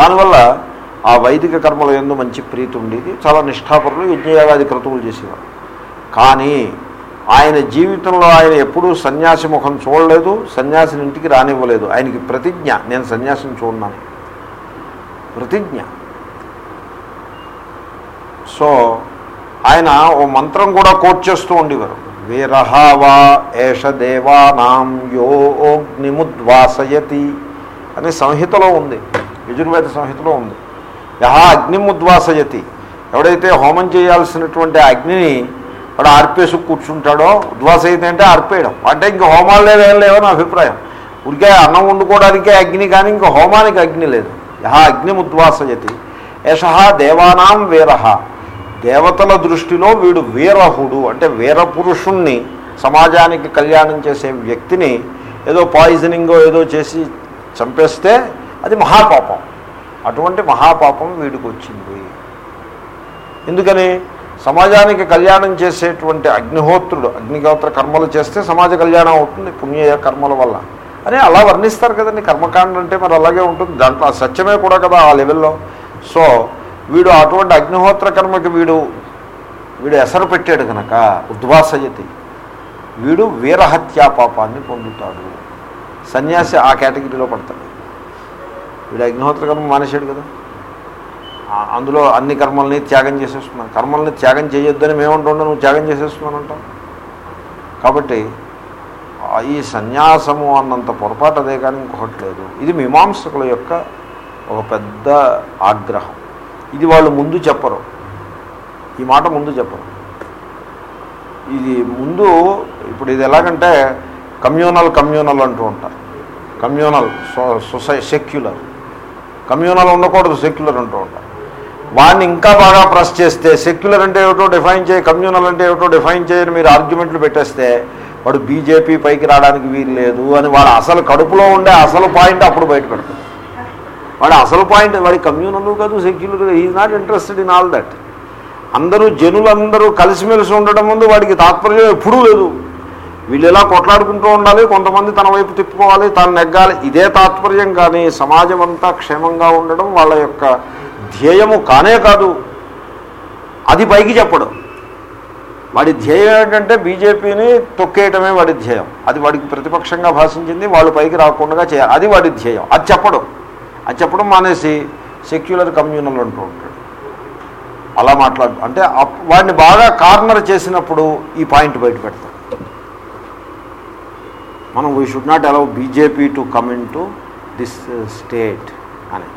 దానివల్ల ఆ వైదిక కర్మల ఎందు మంచి ప్రీతి ఉండేది. చాలా నిష్ఠాపరులు యజ్ఞయాగాది క్రతువులు చేసేవారు. కానీ ఆయన జీవితంలో ఆయన ఎప్పుడూ సన్యాసి ముఖం చూడలేదు సన్యాసిని ఇంటికి రానివ్వలేదు. ఆయనకి ప్రతిజ్ఞ నేను సన్యాసిని చూడన్నాను ప్రతిజ్ఞ. సో ఆయన ఓ మంత్రం కూడా కోట్ చేస్తూ ఉండేవారు. వీరహావా ఏష దేవానాం యో అగ్నిముద్వాసయతి అని సంహితలో ఉంది. యజుర్వేద సంహితలో ఉంది. యహా అగ్నిముద్వాసయతి. ఎవడైతే హోమం చేయాల్సినటువంటి అగ్నిని వాడు ఆర్పేసి కూర్చుంటాడో ఉద్వాసయతి అంటే ఆర్పేయడం. అంటే ఇంక హోమాలు లేవేం లేవని అభిప్రాయం. ఉడికే అన్నం వండుకోవడానికే అగ్ని కానీ ఇంక హోమానికి అగ్ని లేదు. యహా అగ్నిముద్వాసయతి. యశ దేవానాం వీరహ. దేవతల దృష్టిలో వీడు వీరహుడు అంటే వీరపురుషుణ్ణి సమాజానికి కళ్యాణం చేసే వ్యక్తిని ఏదో పాయిజనింగో ఏదో చేసి చంపేస్తే అది మహాపాపం. అటువంటి మహాపాపం వీడికి వచ్చింది. ఎందుకని? సమాజానికి కళ్యాణం చేసేటువంటి అగ్నిహోత్రుడు అగ్నిహోత్ర కర్మలు చేస్తే సమాజ కళ్యాణం అవుతుంది పుణ్య కర్మల వల్ల. అని అలా వర్ణిస్తారు కదండి కర్మకాండ అంటే మరి అలాగే ఉంటుంది. దాంట్లో సత్యమే కూడా కదా ఆ లెవెల్లో సో వీడు అటువంటి అగ్నిహోత్ర కర్మకి వీడు వీడు ఎసరు పెట్టాడు కనుక ఉద్వాసయతి వీడు వీరహత్యా పాపాన్ని పొందుతాడు. సన్యాసి ఆ కేటగిరీలో పడతాడు. వీడు అగ్నిహోత్ర కర్మ మానేశాడు కదా. అందులో అన్ని కర్మల్ని త్యాగం చేసేస్తున్నాను కర్మల్ని త్యాగం చేయొద్దని మేమంటుండే నువ్వు త్యాగం చేసేస్తున్నానంటావు కాబట్టి ఈ సన్యాసము అన్నంత పొరపాటు అదే కానీ ఇంకొకటి లేదు. ఇది మీమాంసకుల యొక్క ఒక పెద్ద ఆగ్రహం. ఇది వాళ్ళు ముందు చెప్పరు. ఈ మాట ముందు చెప్పరు. ఇది ముందు ఇప్పుడు ఇది ఎలాగంటే కమ్యూనల్ కమ్యూనల్ అంటూ ఉంటారు కమ్యూనల్ సొసై సెక్యులర్. కమ్యూనల్ ఉండకూడదు సెక్యులర్ అంటూ ఉంటారు వాడిని ఇంకా బాగా ప్రెస్ చేస్తే సెక్యులర్ అంటే ఏమిటో డిఫైన్ చేయి కమ్యూనల్ అంటే ఏమిటో డిఫైన్ చేయని మీరు ఆర్గ్యుమెంట్లు పెట్టేస్తే వాడు బీజేపీ పైకి రావడానికి వీలు లేదు అని వాడు అసలు కడుపులో ఉండే అసలు పాయింట్ అప్పుడు బయట పెడతాడు వాడు అసలు పాయింట్ వాడి కమ్యూనల్ కాదు secular is not interested in all that అందరూ జనులందరూ కలిసిమెలిసి ఉండటం ముందు వాడికి తాత్పర్యం ఎప్పుడూ లేదు. వీళ్ళు ఇలా కొట్లాడుకుంటూ ఉండాలి కొంతమంది తన వైపు తిప్పుకోవాలి తాను నెగ్గాలి ఇదే తాత్పర్యం కానీ సమాజం అంతా క్షేమంగా ఉండడం వాళ్ళ యొక్క ధ్యేయము కానే కాదు. అది పైకి చెప్పడం. వాడి ధ్యేయం ఏంటంటే బీజేపీని తొక్కేయటమే వాడి ధ్యేయం. అది వాడికి ప్రతిపక్షంగా భాషించింది వాళ్ళు పైకి రాకుండా చేయాలి. అది వాడి ధ్యేయం. అది చెప్పడం. అది చెప్పడం మానేసి సెక్యులర్ కమ్యూనల్ అంటూ ఉంటాడు. అలా మాట్లాడు అంటే అప్- వాడిని బాగా కార్నర్ చేసినప్పుడు ఈ పాయింట్ బయట పెడతాడు. మనం we should not allow BJP to come into this state అని.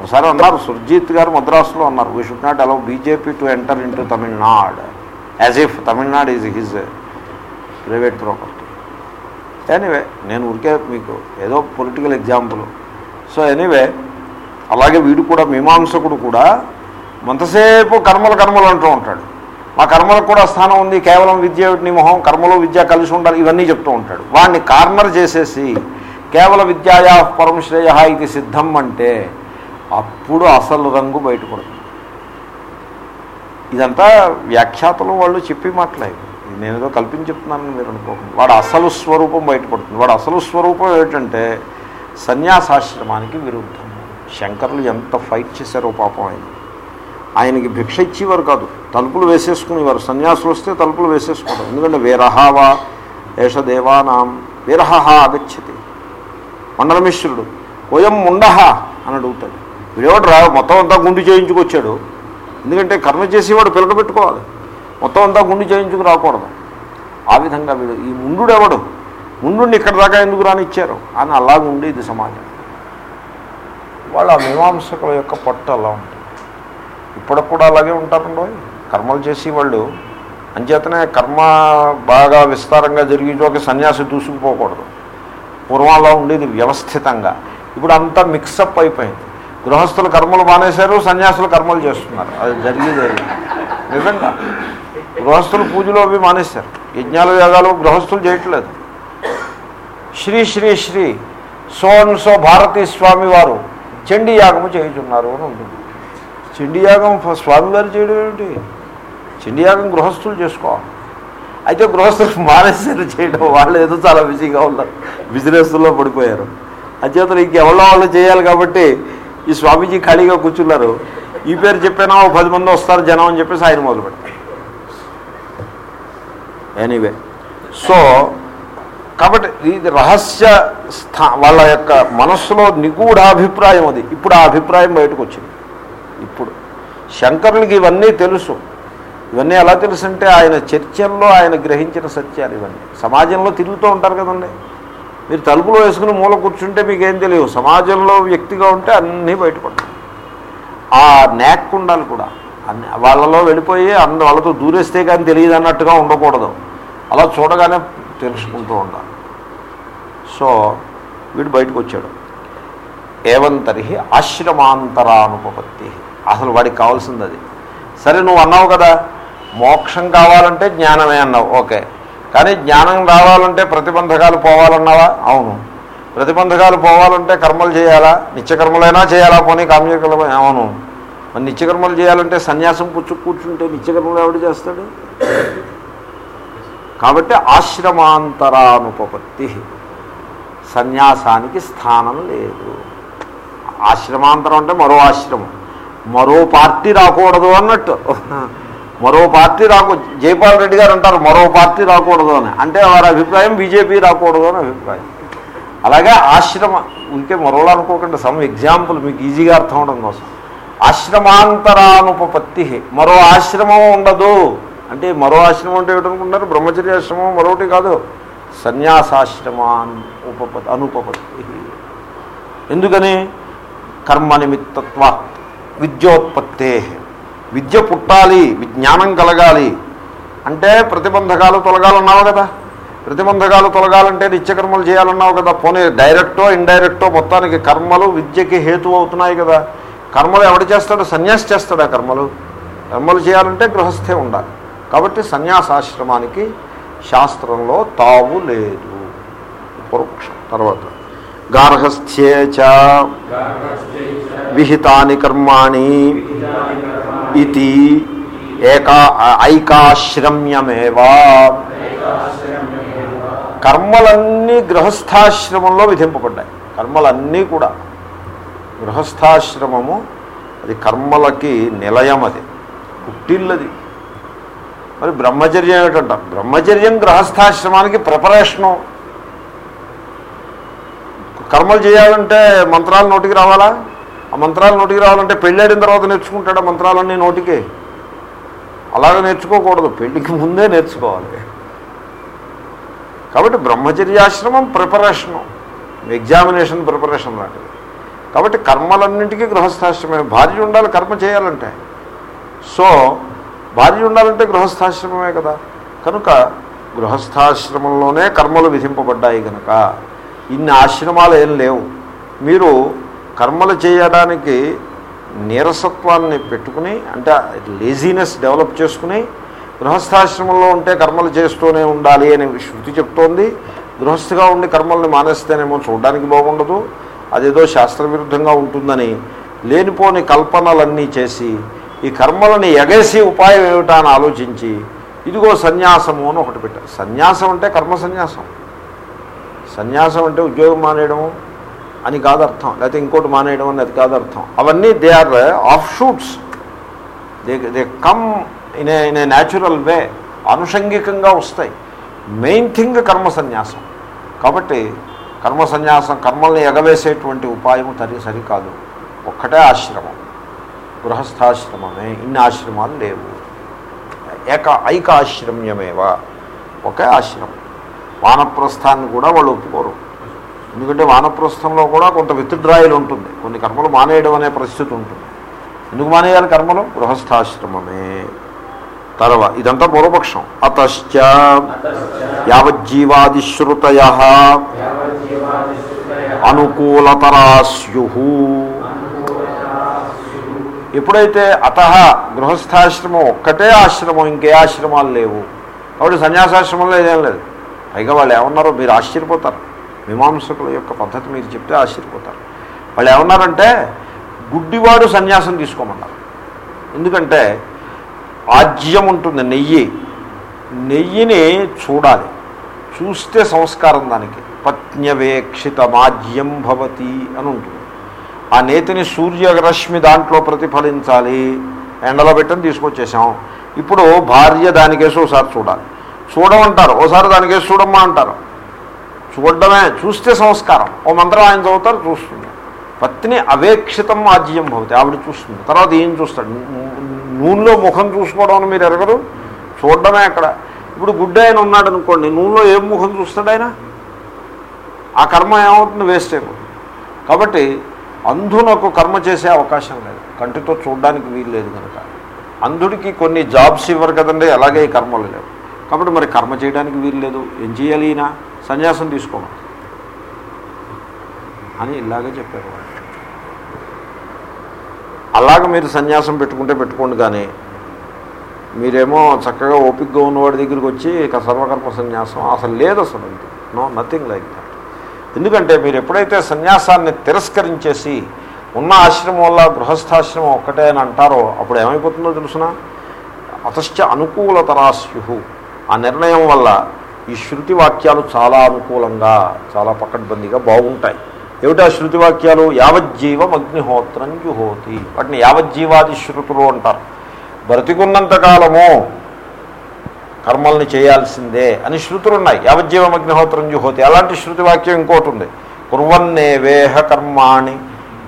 ఒకసారి అన్నారు సుర్జీత్ గారు మద్రాసులో అన్నారు we should not allow BJP to enter into Tamil Nadu as if Tamil Nadu is his private property anyway నేను ఊరికే మీకు ఏదో పొలిటికల్ ఎగ్జాంపుల్ సో ఎనీవే అలాగే వీడు కూడా మీమాంసకుడు కూడా మంతసేపు కర్మలు కర్మలు అంటూ ఉంటాడు. మా కర్మలకు కూడా స్థానం ఉంది కేవలం విద్య నీ మొహం కర్మలో విద్య కలిసి ఉండాలి ఇవన్నీ చెప్తూ ఉంటాడు. వాడిని కార్నర్ చేసేసి కేవల విద్యాయా పరమశ్రేయ ఇది సిద్ధం అంటే అప్పుడు అసలు రంగు బయటపడుతుంది ఇదంతా వ్యాఖ్యాతలు వాళ్ళు చెప్పి మాట్లాడు నేనేదో కల్పించి చెప్తున్నానని మీరు అనుకోకండి. వాడు అసలు స్వరూపం బయటపడుతుంది. వాడు అసలు స్వరూపం ఏంటంటే సన్యాసాశ్రమానికి విరుద్ధం. శంకరులు ఎంత ఫైట్ చేశారో పాపం ఆయన. ఆయనకి భిక్ష ఇచ్చేవారు కాదు. తలుపులు వేసేసుకునేవారు. సన్యాసులు వస్తే తలుపులు వేసేసుకోవడం. ఎందుకంటే వీరహావా ఏష దేవానాం వీరహ ఆగచ్చతి మండలమిశ్రుడు కోయం ముండహ అని అడుగుతాడు. వీడేవాడు రా? మొత్తం అంతా గుండు చేయించుకొచ్చాడు. ఎందుకంటే కర్మ చేసేవాడు పిలక పెట్టుకోవాలి. మొత్తం అంతా గుండు చేయించుకు రాకూడదు. ఆ విధంగా వీడు ఈ ముండు ఎవడు ఇక్కడ దాకా ఎందుకు రానిచ్చారు? అని అలాగ ఉండేది సమాజం. వాళ్ళ మీమాంసకుల యొక్క పట్టు అలా ఉంటుంది. ఇప్పటికి కూడా అలాగే ఉంటారండి కర్మలు చేసి వాళ్ళు అంచేతనే కర్మ బాగా విస్తారంగా జరిగేటోకి సన్యాసి దూసుకుపోకూడదు. పూర్వం అలా ఉండేది వ్యవస్థితంగా. ఇప్పుడు అంతా మిక్సప్ అయిపోయింది. గృహస్థులు కర్మలు మానేశారు సన్యాసులు కర్మలు చేస్తున్నారు. అది జరిగేది నిజంగా. గృహస్థులు పూజలు అవి మానేశారు. యజ్ఞాలు యాగాలు గృహస్థులు చేయట్లేదు. శ్రీ శ్రీ శ్రీ సోన్సో సో భారతీ స్వామి వారు చండీయాగము చేయుచున్నారు అని ఉంటుంది. చండీయాగం స్వామివారు చేయడం ఏమిటి? చండీయాగం గృహస్థులు చేసుకోవాలి. అయితే గృహస్థులు మానేశారు చేయడం వాళ్ళు ఏదో చాలా బిజీగా ఉన్నారు బిజినెస్లో పడిపోయారు. అచేతలు ఇంకెవరో వాళ్ళు చేయాలి కాబట్టి ఈ స్వామీజీ ఖాళీగా కూర్చున్నారు. ఈ పేరు చెప్పినా ఓ పది మంది వస్తారు జనం అని చెప్పేసి ఆయన మొదలు పెడతారు ఎనీవే సో కాబట్టి ఇది రహస్య స్థా వాళ్ళ యొక్క మనస్సులో నిగూఢ అభిప్రాయం అది. ఇప్పుడు ఆ అభిప్రాయం బయటకు వచ్చింది ఇప్పుడు శంకరులకి ఇవన్నీ తెలుసు. ఇవన్నీ ఎలా తెలుసు అంటే ఆయన చర్చల్లో ఆయన గ్రహించిన సత్యాలు ఇవన్నీ. సమాజంలో తిరుగుతూ ఉంటారు కదండి. మీరు తలుపులో వేసుకుని మూల కూర్చుంటే మీకేం తెలియదు. సమాజంలో వ్యక్తిగా ఉంటే అన్నీ బయటపడతాయి. ఆ నేక్ ఉండాలి కూడా. అన్ని వాళ్ళలో వెళ్ళిపోయి అందరూ వాళ్ళతో దూరేస్తే కానీ తెలియదు అన్నట్టుగా ఉండకూడదు. అలా చూడగానే తెలుసుకుంటూ ఉండాలి సో వీడు బయటకు వచ్చాడు. ఏవంతరి ఆశ్రమాంతరానుపపత్తి. అసలు వాడికి కావాల్సింది అది. సరే నువ్వు అన్నావు కదా మోక్షం కావాలంటే జ్ఞానమే అన్నావు. ఓకే. కానీ జ్ఞానం రావాలంటే ప్రతిబంధకాలు పోవాలన్నావా? అవును. ప్రతిబంధకాలు పోవాలంటే కర్మలు చేయాలా? నిత్యకర్మలైనా చేయాలా? పోనీ కామ్యకర్మ అవును. మరి నిత్యకర్మలు చేయాలంటే సన్యాసం పుచ్చు కూర్చుంటే నిత్యకర్మలు ఎవడు చేస్తాడు? కాబట్టి ఆశ్రమాంతరానుపపత్తి. సన్యాసానికి స్థానం లేదు. ఆశ్రమాంతరం అంటే మరో ఆశ్రమం. మరో పార్టీ రాకూడదు అన్నట్టు. మరో పార్టీ రాకు జైపాల్ రెడ్డి గారు అంటారు మరో పార్టీ రాకూడదు అని. అంటే వారి అభిప్రాయం బీజేపీ రాకూడదు అని అభిప్రాయం. అలాగే ఆశ్రమ ఇంకే మరోలా అనుకోకుండా సమ్ ఎగ్జాంపుల్ మీకు ఈజీగా అర్థం అవడం కోసం. ఆశ్రమాంతరానుపపత్తి మరో ఆశ్రమం ఉండదు. అంటే మరో ఆశ్రమం అంటే ఏమిటనుకుంటారు బ్రహ్మచర్యాశ్రమం మరొకటి కాదు. సన్యాసాశ్రమాన్ ఉపపత్ అనుపపత్తి. ఎందుకని? కర్మ నిమిత్తత్వ విద్యోత్పత్తే. విద్య పుట్టాలి విజ్ఞానం కలగాలి. అంటే ప్రతిబంధకాలు తొలగాలన్నావు కదా? ప్రతిబంధకాలు తొలగాలంటే నిత్యకర్మలు చేయాలన్నావు కదా? పోనీ డైరెక్టో ఇండైరెక్టో మొత్తానికి కర్మలు విద్యకి హేతు అవుతున్నాయి కదా? కర్మలు ఎవడు చేస్తాడు? సన్యాసి చేస్తాడా కర్మలు? కర్మలు చేయాలంటే గృహస్థే ఉండాలి. కాబట్టి సన్యాసాశ్రమానికి శాస్త్రంలో తావు లేదు. పూర్వపక్షం తర్వాత గార్హస్థ్యే చ విహితాని కర్మాణి ఇది ఏకా ఐకాశ్రమ్యమేవా. కర్మలన్నీ గృహస్థాశ్రమంలో విధింపబడ్డాయి. కర్మలన్నీ కూడా. గృహస్థాశ్రమము అది కర్మలకి నిలయం అది. పుట్టిల్లది. మరి బ్రహ్మచర్యం ఏమిటంట? బ్రహ్మచర్యం గృహస్థాశ్రమానికి ప్రిపరేషను. కర్మలు చేయాలంటే మంత్రాలు నోటికి రావాలా? ఆ మంత్రాలు నోటికి రావాలంటే పెళ్ళాడిన తర్వాత నేర్చుకుంటాడా మంత్రాలన్నీ నోటికి? అలాగే నేర్చుకోకూడదు. పెళ్ళికి ముందే నేర్చుకోవాలి. కాబట్టి బ్రహ్మచర్యాశ్రమం ప్రిపరేషను. ఎగ్జామినేషన్ ప్రిపరేషన్ లాంటిది. కాబట్టి కర్మలన్నింటికీ గృహస్థాశ్రమే. భార్య ఉండాలి కర్మ చేయాలంటే. సో భార్య ఉండాలంటే గృహస్థాశ్రమమే కదా. కనుక గృహస్థాశ్రమంలోనే కర్మలు విధింపబడ్డాయి కనుక ఇన్ని ఆశ్రమాలు ఏం లేవు. మీరు కర్మలు చేయడానికి నీరసత్వాన్ని పెట్టుకుని అంటే లేజీనెస్ డెవలప్ చేసుకుని గృహస్థాశ్రమంలో ఉంటే కర్మలు చేస్తూనే ఉండాలి అని శృతి చెప్తోంది. గృహస్థిగా ఉండి కర్మల్ని మానేస్తేనేమో చూడడానికి బాగుండదు. అదేదో శాస్త్రవిరుద్ధంగా ఉంటుందని లేనిపోని కల్పనలన్నీ చేసి ఈ కర్మలని ఎగేసి ఉపాయం ఏమిటా అని ఆలోచించి ఇదిగో సన్యాసము అని ఒకటి పెట్టారు. సన్యాసం అంటే కర్మ సన్యాసం. సన్యాసం అంటే ఉద్యోగం మానేయడం అని కాదు అర్థం. లేకపోతే ఇంకోటి మానేయడం అని అది కాదు అర్థం. అవన్నీ they are offshoots they they come in a in a natural way. ఆనుషంగికంగా వస్తాయి. మెయిన్ థింగ్ కర్మ సన్యాసం. కాబట్టి కర్మ సన్యాసం కర్మల్ని ఎగవేసేటువంటి ఉపాయం తరి సరికాదు. ఒక్కటే ఆశ్రమం. గృహస్థాశ్రమమే ఇన్ని ఆశ్రమాలు లేవు. ఏక ఐకాశ్రమ్యమేవా? ఒకే ఆశ్రమం. వానప్రస్థాన్ని కూడా వాళ్ళు ఒప్పుకోరు. ఎందుకంటే వానప్రస్థంలో కూడా కొంత విత్డ్రాయల్ ఉంటుంది. కొన్ని కర్మలు మానేయడం అనే పరిస్థితి ఉంటుంది. ఎందుకు మానేయాలి కర్మలు? గృహస్థాశ్రమమే. తర్వాత ఇదంతా పూర్వపక్షం. అతశ్చ యావజ్జీవాదిశ్రుతయ అనుకూలతరాస్యు ఎప్పుడైతే అత గృహస్థాశ్రమం ఒక్కటే ఆశ్రమం ఇంకే ఆశ్రమాలు లేవు. కాబట్టి సన్యాసాశ్రమంలో ఏదేం లేదు. పైగా వాళ్ళు ఏమన్నారో మీరు ఆశ్చర్యపోతారు. మీమాంసకుల యొక్క పద్ధతి మీరు చెప్తే ఆశ్చర్యపోతారు. వాళ్ళు ఏమన్నారంటే గుడ్డివాడు సన్యాసం తీసుకోమన్నారు. ఎందుకంటే ఆజ్యం ఉంటుంది నెయ్యి. నెయ్యిని చూడాలి. చూస్తే సంస్కారం దానికి. పత్న్యవేక్షిత మాజ్యం భవతి అని ఉంటుంది. ఆ నేతిని సూర్యరశ్మి దాంట్లో ప్రతిఫలించాలి. ఎండలో పెట్టని తీసుకొచ్చేసాం. ఇప్పుడు భార్య దానికేసి ఒకసారి చూడాలి. చూడమంటారు. ఓసారి దానికేసి చూడమ్మా అంటారు. చూడడమే చూస్తే సంస్కారం. ఓ మంత్రం ఆయన చదువుతారు చూస్తుంది. పత్ని అవేక్షితం ఆజ్యం భవతి. ఆవిడ చూస్తుంది. తర్వాత ఏం చూస్తాడు? నూనెలో ముఖం చూసుకోవడం అని మీరు ఎరగరు? చూడడమే అక్కడ. ఇప్పుడు గుడ్డ ఆయన ఉన్నాడు అనుకోండి నూనెలో ఏం ముఖం చూస్తాడు ఆయన? ఆ కర్మ ఏమవుతుంది? వేస్ట్ అయిపోతుంది. కాబట్టి అంధునకు కర్మ చేసే అవకాశం లేదు. కంటితో చూడడానికి వీలు లేదు కనుక. అంధుడికి కొన్ని జాబ్స్ ఇవ్వరు కదండి అలాగే ఈ కర్మలు లేవు. కాబట్టి మరి కర్మ చేయడానికి వీలు లేదు. ఏం చేయాలి ఈయన? సన్యాసం తీసుకోమని. అని ఇలాగే చెప్పారు అలాగ మీరు సన్యాసం పెట్టుకుంటే పెట్టుకోండి కానీ మీరేమో చక్కగా ఓపికగా ఉన్నవాడి దగ్గరికి వచ్చి సర్వకర్మ సన్యాసం. అసలు లేదు అసలు. No nothing like that. ఎందుకంటే మీరు ఎప్పుడైతే సన్యాసాన్ని తిరస్కరించేసి ఉన్న ఆశ్రమం వల్ల గృహస్థాశ్రమం ఒక్కటే అని అంటారో అప్పుడు ఏమైపోతుందో తెలుసిన? అతశ్చ అనుకూలతరాస్యు ఆ నిర్ణయం వల్ల ఈ శృతి వాక్యాలు చాలా అనుకూలంగా చాలా పకడ్బందీగా బాగుంటాయి. ఏమిటా శృతి వాక్యాలు? యావజ్జీవం అగ్నిహోత్రం జుహోతి. వాటిని యావజ్జీవాది శృతులు అంటారు. బ్రతికున్నంతకాలము కర్మల్ని చేయాల్సిందే అని శృతులు ఉన్నాయి. యావజ్జీవం అగ్నిహోత్రం జుహోతి. అలాంటి శృతి వాక్యం ఇంకోటి ఉంది. కుర్వన్నే వేహ కర్మాణి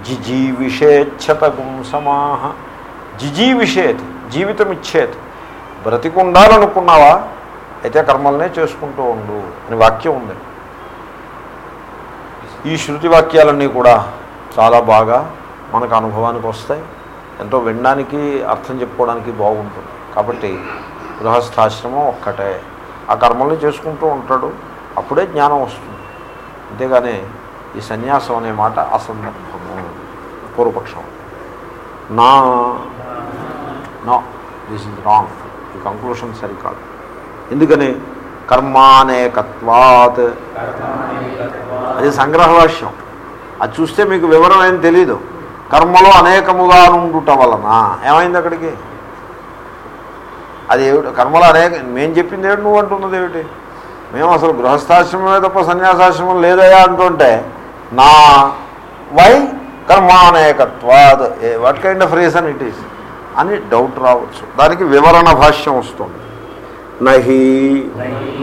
జిజీవిషేచ్ఛతగుం సమాహ. జిజీవిషేత్ జీవితం ఇచ్చేత్ బ్రతికుండాలనుకున్నావా? అయితే కర్మల్నే చేసుకుంటూ ఉండు అని వాక్యం ఉంది. ఈ శృతి వాక్యాలన్నీ కూడా చాలా బాగా మనకు అనుభవానికి వస్తాయి. ఎంతో వినడానికి అర్థం చెప్పుకోవడానికి బాగుంటుంది. కాబట్టి గృహస్థాశ్రమం ఒక్కటే. ఆ కర్మల్ని చేసుకుంటూ ఉంటాడు. అప్పుడే జ్ఞానం వస్తుంది. అంతేగాని ఈ సన్యాసం అనే మాట అసందర్భము పూర్వపక్షం. నా నో దిస్ ఇస్ రాంగ్. ఈ కంక్లూషన్ సరికాదు. ఎందుకని? కర్మానేకత్వాత్. అది సంగ్రహభాష్యం అది చూస్తే మీకు వివరం ఏం తెలీదు. కర్మలో అనేకముగా నుండుట వలన. ఏమైంది అక్కడికి? అది ఏమిటి? కర్మలు అనేక మేము చెప్పింది ఏమిటి? నువ్వు అంటున్నది ఏమిటి? మేము అసలు గృహస్థాశ్రమమే తప్ప సన్యాసాశ్రమం లేదయా అంటుంటే నా why కర్మానేకత్వాద్. What kind of reason it is అని డౌట్ రావచ్చు. దానికి వివరణ భాష్యం వస్తుంది. నహి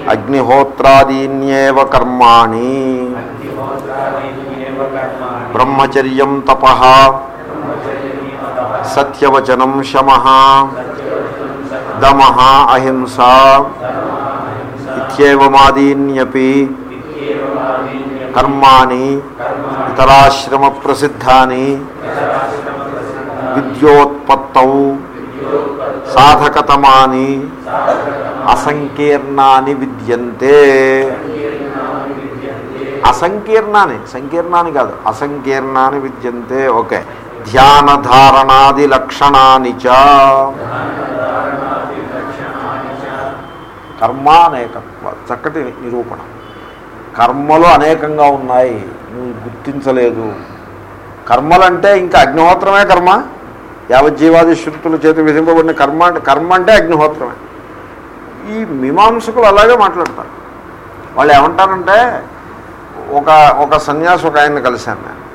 అగ్నిహోత్రాదీన్యేవ కర్మాణి. బ్రహ్మచర్యం తప. సత్యవచనం శమ. దమ అహింస ఇత్యేవమాదీన్యపి కర్మాణి ఇతరాశ్రమ ప్రసిద్ధాని విద్యోత్పత్తౌ సాధకతమాని అసంకీర్ణాన్ని విద్యంతే. అసంకీర్ణాన్ని సంకీర్ణాన్ని కాదు అసంకీర్ణాన్ని విద్యంతే. ఓకే. ధ్యానధారణాది లక్షణాన్ని చ. కర్మ అనేకత్వ చక్కటి నిరూపణ. కర్మలు అనేకంగా ఉన్నాయి నువ్వు గుర్తించలేదు. కర్మలంటే ఇంకా అగ్నిహోత్రమే కర్మ? యావజ్జీవాది శృతుల చేతి విధింపబడిన కర్మ అంటే కర్మ అంటే అగ్నిహోత్రమే. ఈ మీమాంసకులు అలాగే మాట్లాడతారు. వాళ్ళు ఏమంటారంటే ఒక ఒక సన్యాసి ఒక ఆయన కలిశాను నేను.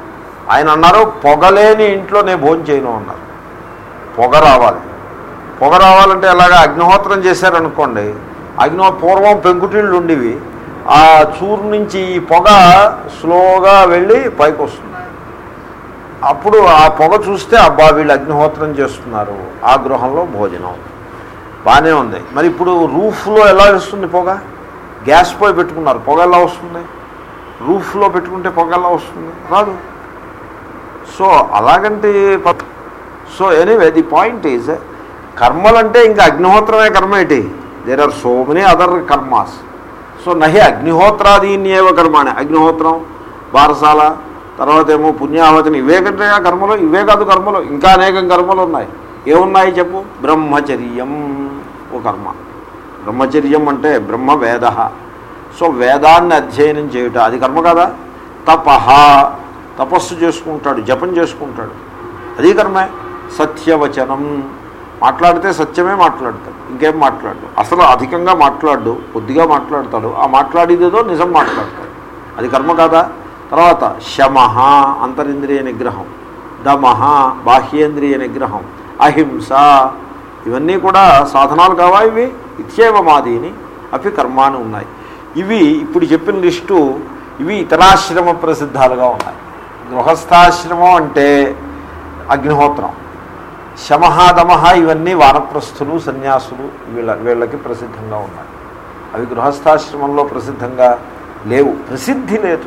ఆయన అన్నారు పొగలేని ఇంట్లో నేను భోజనం చేయను అన్నారు. పొగ రావాలి. పొగ రావాలంటే ఎలాగ అగ్నిహోత్రం చేశారనుకోండి అగ్ని పూర్వం పెంకుటిళ్ళు ఉండేవి ఆ చూరు నుంచి ఈ పొగ స్లోగా వెళ్ళి పైకి వస్తుంది అప్పుడు ఆ పొగ చూస్తే అబ్బా వీళ్ళు అగ్నిహోత్రం చేస్తున్నారు. ఆ గృహంలో భోజనం. బాగానే ఉంది. మరి ఇప్పుడు రూఫ్లో ఎలా వస్తుంది పొగ? గ్యాస్ పోయి పెట్టుకున్నారు. పొగ ఎలా వస్తుంది? రూఫ్లో పెట్టుకుంటే పొగ ఎలా వస్తుంది? రాదు. సో అలాగంటే ప- so anyway the point is కర్మలంటే ఇంకా అగ్నిహోత్రమే కర్మ ఏంటి there are so many other karmas so నహి అగ్నిహోత్రాదీన్యేవ కర్మాణి అగ్నిహోత్రం బారసాల తర్వాత ఏమో పుణ్యాహవతిని ఇవే కంటే కర్మలు ఇవే కాదు కర్మలు. ఇంకా అనేకం కర్మలు ఉన్నాయి. ఏమున్నాయి చెప్పు? బ్రహ్మచర్యం ఓ కర్మ. బ్రహ్మచర్యం అంటే బ్రహ్మ వేద సో వేదాన్ని అధ్యయనం చేయుట. అది కర్మ కదా? తపహ తపస్సు చేసుకుంటాడు జపం చేసుకుంటాడు. అది కర్మే. సత్యవచనం. మాట్లాడితే సత్యమే మాట్లాడతాడు. ఇంకేం మాట్లాడు? అసలు అధికంగా మాట్లాడు కొద్దిగా మాట్లాడతాడు. ఆ మాట్లాడేదేదో నిజం మాట్లాడతాడు. అది కర్మ కాదా? తర్వాత శమహ అంతరింద్రియ నిగ్రహం. దమహ బాహ్యేంద్రియ నిగ్రహం. అహింస ఇవన్నీ కూడా సాధనాలు కావా ఇవి? ఇత్యేవమాదీని అవి కర్మాని ఉన్నాయి. ఇవి ఇప్పుడు చెప్పిన లిస్టు ఇవి ఇతరాశ్రమ ప్రసిద్ధాలుగా ఉన్నాయి. గృహస్థాశ్రమం అంటే అగ్నిహోత్రం. శమహ దమహ ఇవన్నీ వానప్రస్థులు సన్యాసులు వీళ్ళ వీళ్ళకి ప్రసిద్ధంగా ఉన్నాయి. అవి గృహస్థాశ్రమంలో ప్రసిద్ధంగా లేవు. ప్రసిద్ధి లేదు.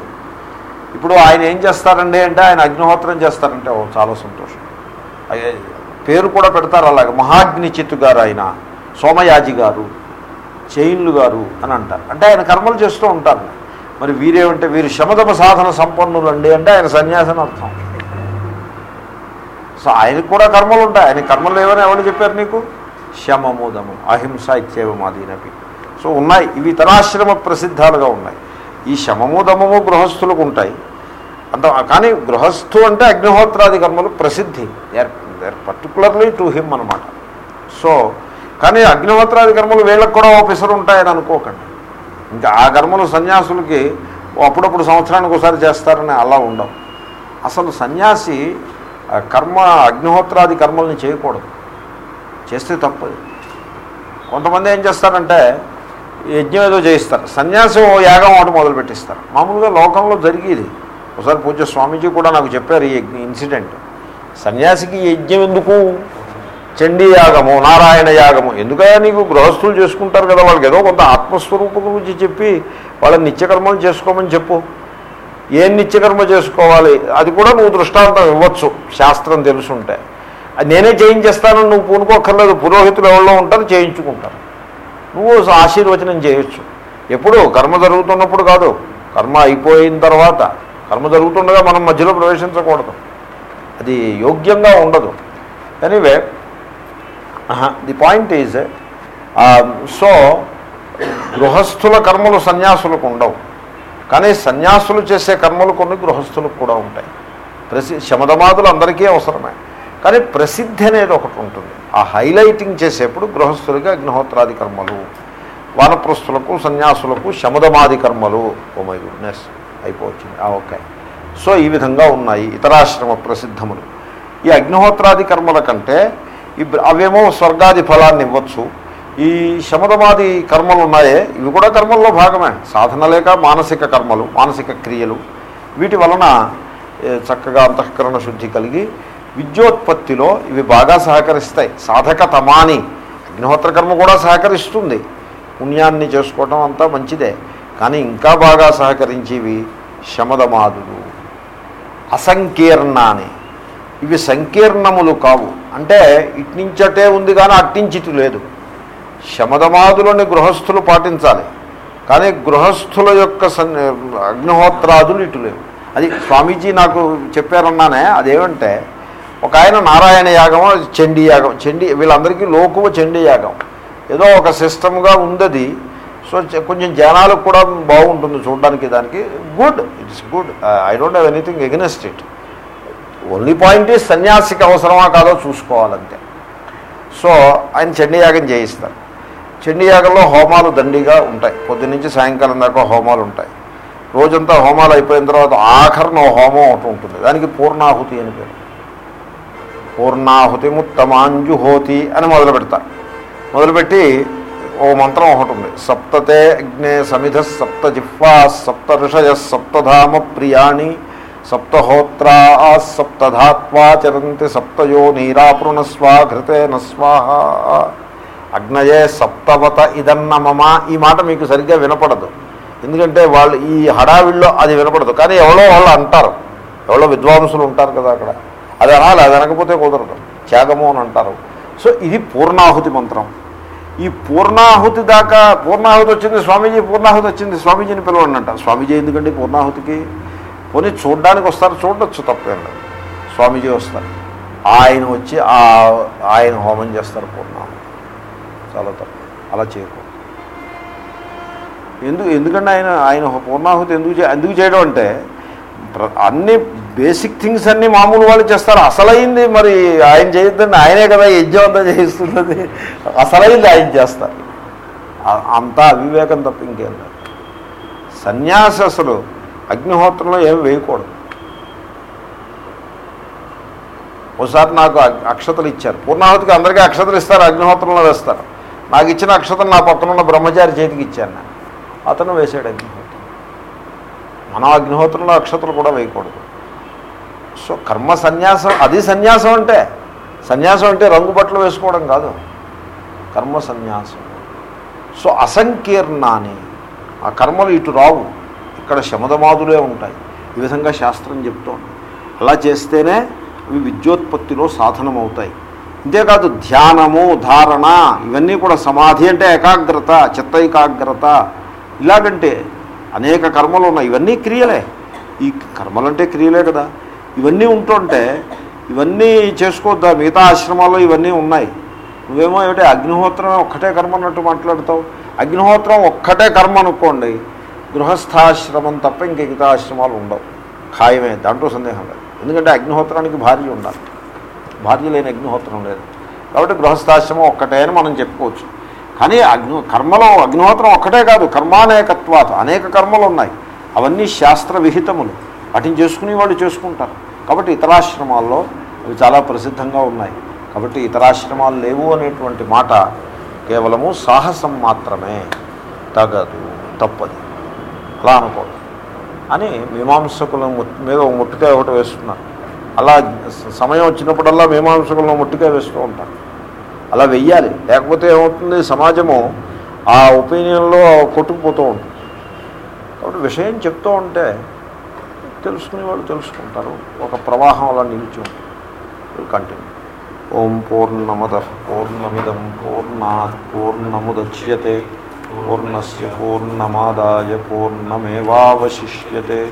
ఇప్పుడు ఆయన ఏం చేస్తారండి అంటే ఆయన అగ్నిహోత్రం చేస్తారంటే ఓ చాలా సంతోషం. పేరు కూడా పెడతారు అలాగే. మహాగ్నిచిత్తు గారు ఆయన సోమయాజి గారు చైన్లు గారు అని అంటారు. అంటే ఆయన కర్మలు చేస్తూ ఉంటారు. మరి వీరేమంటే వీరు శమదమ సాధన సంపన్నులు అండి అంటే ఆయన సన్యాసన అర్థం సో ఆయనకు కూడా కర్మలు ఉంటాయి. ఆయన కర్మలు లేవని ఎవరు చెప్పారు నీకు? శమమోదము దమం అహింస ఇత్యేవమాదీనపి సో ఉన్నాయి. ఇవి ఇతరాశ్రమ ప్రసిద్ధాలుగా ఉన్నాయి. ఈ శమము దమము గృహస్థులకు ఉంటాయి. అంత కానీ గృహస్థు అంటే అగ్నిహోత్రాది కర్మలు ప్రసిద్ధి. There there particularly to him అనమాట సో కానీ అగ్నిహోత్రాది కర్మలు వీళ్ళకి కూడా ఆఫీసర్ ఉంటాయని అనుకోకండి. ఇంకా ఆ కర్మలు సన్యాసులకి అప్పుడప్పుడు సంవత్సరానికి ఒకసారి చేస్తారని అలా ఉండవు. అసలు సన్యాసి కర్మ అగ్నిహోత్రాది కర్మల్ని చేయకూడదు. చేస్తే తప్పదు కొంతమంది ఏం చేస్తారంటే యజ్ఞం ఏదో చేయిస్తారు. సన్యాసి యాగం ఒకటి మొదలు పెట్టిస్తారు మామూలుగా లోకంలో జరిగేది. ఒకసారి పూజ స్వామీజీ కూడా నాకు చెప్పారు ఈ ఇన్సిడెంట్. సన్యాసికి యజ్ఞం ఎందుకు? చండీ యాగము నారాయణ యాగము. ఎందుకయ్యా నీకు గృహస్థులు చేసుకుంటారు కదా? వాళ్ళకి ఏదో కొంత ఆత్మస్వరూపం గురించి చెప్పి వాళ్ళని నిత్యకర్మలు చేసుకోమని చెప్పు. ఏం నిత్యకర్మ చేసుకోవాలి? అది కూడా నువ్వు దృష్టాంతం ఇవ్వచ్చు. శాస్త్రం తెలుసుంటే. అది నేనే చేయించేస్తానని నువ్వు పూనుకోక్కర్లేదు. పురోహితులు ఎవరో ఉంటారు చేయించుకుంటారు. నువ్వు ఆశీర్వచనం చేయొచ్చు. ఎప్పుడు కర్మ జరుగుతున్నప్పుడు కాదు. కర్మ అయిపోయిన తర్వాత. కర్మ జరుగుతుండగా మనం మధ్యలో ప్రవేశించకూడదు. అది యోగ్యంగా ఉండదు. Anyway the point is so గృహస్థుల కర్మలు సన్యాసులకు ఉండవు. కానీ సన్యాసులు చేసే కర్మలు కొన్ని గృహస్థులకు కూడా ఉంటాయి. ప్రసి శమదమాదులు అందరికీ అవసరమే. కానీ ప్రసిద్ధి అనేది ఒకటి ఉంటుంది. ఆ హైలైటింగ్ చేసేప్పుడు గృహస్థులకి అగ్నిహోత్రాది కర్మలు వానప్రస్థులకు సన్యాసులకు శమదమాది కర్మలు ఓ మై గుడ్నెస్ అయిపోవచ్చింది. ఆ ఓకే. సో ఈ విధంగా ఉన్నాయి ఇతరాశ్రమ ప్రసిద్ధములు. ఈ అగ్నిహోత్రాది కర్మల కంటే ఈ అవేమో స్వర్గాది ఫలాన్ని ఇవ్వచ్చు. ఈ శమదవాది కర్మలు ఉన్నాయే ఇవి కూడా కర్మల్లో భాగమే. సాధన లేక మానసిక కర్మలు మానసిక క్రియలు. వీటి వలన చక్కగా అంతఃకరణ శుద్ధి కలిగి విద్యోత్పత్తిలో ఇవి బాగా సహకరిస్తాయి. సాధక తమాని అగ్నిహోత్ర కర్మ కూడా సహకరిస్తుంది. పుణ్యాన్ని చేసుకోవటం అంతా మంచిదే కానీ ఇంకా బాగా సహకరించేవి శమదమాదులు. అసంకీర్ణాని. ఇవి సంకీర్ణములు కావు. అంటే ఇట్నించటే ఉంది కానీ అట్టించిటి లేదు. శమదమాదులని గృహస్థులు పాటించాలి. కానీ గృహస్థుల యొక్క సన్ అగ్నిహోత్రాదులు ఇటు లేవు. అది స్వామీజీ నాకు చెప్పారన్నానే అదేమంటే ఒక ఆయన నారాయణ యాగం చండీ యాగం చండీ వీళ్ళందరికీ లోకువ చండీ యాగం. ఏదో ఒక సిస్టమ్గా ఉందది. సో కొంచెం జనాలకు కూడా బాగుంటుంది చూడడానికి దానికి. Good it's good. I don't have anything against it. Only point సన్యాసికి అవసరమా కాదో చూసుకోవాలంతే. సో ఆయన చండీయాగం చేయిస్తారు. చండీయాగంలో హోమాలు దండిగా ఉంటాయి. పొద్దున్నుంచి సాయంకాలం దాకా హోమాలు ఉంటాయి. రోజంతా హోమాలు అయిపోయిన తర్వాత ఆఖరణ హోమం ఒకటి ఉంటుంది. దానికి పూర్ణాహుతి అని పేరు. పూర్ణాహుతి ముత్తమాంజుహోతి అని మొదలు పెడతారు. మొదలుపెట్టి ఓ మంత్రం ఒకటి ఉంది. సప్తతే అగ్నే సమిధ సప్త జిహ్వా సప్త ఋషయ సప్తధామ ప్రియాణి సప్తహోత్రా సప్తధాత్వా చరంతి సప్తయో నీరాపృణస్వా ఘృతే నస్వాహ అగ్నయే సప్తవత ఇదన్న మమ ఈ మాట మీకు సరిగ్గా వినపడదు. ఎందుకంటే వాళ్ళు ఈ హడావిల్లో అది వినపడదు. కానీ ఎవరో వాళ్ళు అంటారు. ఎవరో విద్వాంసులు ఉంటారు కదా అక్కడ. అది అనాలి అది అనకపోతే కుదరదు. త్యాగము అని అంటారు. సో ఇది పూర్ణాహుతి మంత్రం. ఈ పూర్ణాహుతి దాకా పూర్ణాహుతి వచ్చింది స్వామీజీ పూర్ణాహుతి వచ్చింది స్వామీజీని పిలవండి అంటారు. స్వామీజీ ఎందుకండి పూర్ణాహుతికి? పోనీ చూడడానికి వస్తారు చూడొచ్చు తప్పేం లేదు. స్వామీజీ వస్తారు. ఆయన వచ్చి ఆ ఆయన హోమం చేస్తారు పూర్ణాహుతి. చాలా తప్పు. అలా చేయకూడదు ఎందుకు ఎందుకంటే ఆయన ఆయన పూర్ణాహుతి ఎందుకు ఎందుకు చేయడం అంటే అన్ని బేసిక్ థింగ్స్ అన్నీ మామూలు వాళ్ళు చేస్తారు. అసలైంది మరి ఆయన చేయొద్దండి ఆయనే కదా యజ్ఞం అంతా చేయిస్తున్నది. అసలైంది ఆయన చేస్తారు. అంతా అవివేకం తప్ప ఇంకేం లేదు. సన్యాసి అసలు అగ్నిహోత్రంలో ఏం వేయకూడదు. ఒకసారి నాకు అక్షతలు ఇచ్చారు. పూర్ణాహుతికి అందరికీ అక్షతలు ఇస్తారు అగ్నిహోత్రంలో వేస్తారు. నాకు ఇచ్చిన అక్షతం నా పక్కన ఉన్న బ్రహ్మచారి చేతికి ఇచ్చాను. అతను వేసాడు అగ్నిహోత్రం. మనం అగ్నిహోత్రంలో అక్షతలు కూడా వేయకూడదు. సో కర్మ సన్యాసం అది సన్యాసం అంటే సన్యాసం అంటే రంగు బట్టలు వేసుకోవడం కాదు. కర్మ సన్యాసం. సో అసంకీర్ణాన్ని ఆ కర్మలు ఇటు రావు. ఇక్కడ శమదమాదులే ఉంటాయి. ఈ విధంగా శాస్త్రం చెప్తోంది. అలా చేస్తేనే అవి విద్యోత్పత్తిలో సాధనమవుతాయి. అంతేకాదు ధ్యానము ధారణ ఇవన్నీ కూడా సమాధి అంటే ఏకాగ్రత చిత్త ఏకాగ్రత ఇలాగంటే అనేక కర్మలు ఉన్నాయి. ఇవన్నీ క్రియలే. ఈ కర్మలంటే క్రియలే కదా. ఇవన్నీ ఉంటుంటే ఇవన్నీ చేసుకోవద్దా మిగతా ఆశ్రమాల్లో ఇవన్నీ ఉన్నాయి. నువ్వేమో ఏమిటి అగ్నిహోత్రం ఒక్కటే కర్మ అన్నట్టు మాట్లాడతావు? అగ్నిహోత్రం ఒక్కటే కర్మ అనుకోండి గృహస్థాశ్రమం తప్ప ఇంక మిగతా ఆశ్రమాలు ఉండవు. ఖాయమే దాంట్లో సందేహం లేదు. ఎందుకంటే అగ్నిహోత్రానికి భార్య ఉండాలి. భార్య లేని అగ్నిహోత్రం లేదు. కాబట్టి గృహస్థాశ్రమం ఒక్కటే అని మనం చెప్పుకోవచ్చు. కానీ అగ్ని కర్మలో అగ్నిహోత్రం ఒక్కటే కాదు కర్మానేకత్వాత అనేక కర్మలు ఉన్నాయి అవన్నీ శాస్త్ర విహితములు వాటిని చేసుకుని వాళ్ళు చేసుకుంటారు. కాబట్టి ఇతరాశ్రమాల్లో అవి చాలా ప్రసిద్ధంగా ఉన్నాయి. కాబట్టి ఇతరాశ్రమాలు లేవు అనేటువంటి మాట కేవలము సాహసం మాత్రమే. తగదు తప్పదు. అలా అనుకోదు అని మీమాంసకుల ముట్- మీద ఒక ముట్టుకాయ ఒకటి వేస్తున్నారు. అలా సమయం వచ్చినప్పుడల్లా మీమాంసకులను ముట్టుగా వేస్తూ ఉంటారు. అలా వెయ్యాలి. లేకపోతే ఏమవుతుంది? సమాజము ఆ ఒపీనియన్లో కొట్టుకుపోతూ ఉంటుంది. కాబట్టి విషయం చెప్తూ ఉంటే తెలుసుకునే వాళ్ళు తెలుసుకుంటారు. ఒక ప్రవాహం అలా నిలిచి ఉంటుంది. కంటిన్యూ ఓం పూర్ణమద పూర్ణమిదం పూర్ణాత్ పూర్ణముద్యతే. పూర్ణస్ పూర్ణమాదాయ పూర్ణమేవాశిష్యతే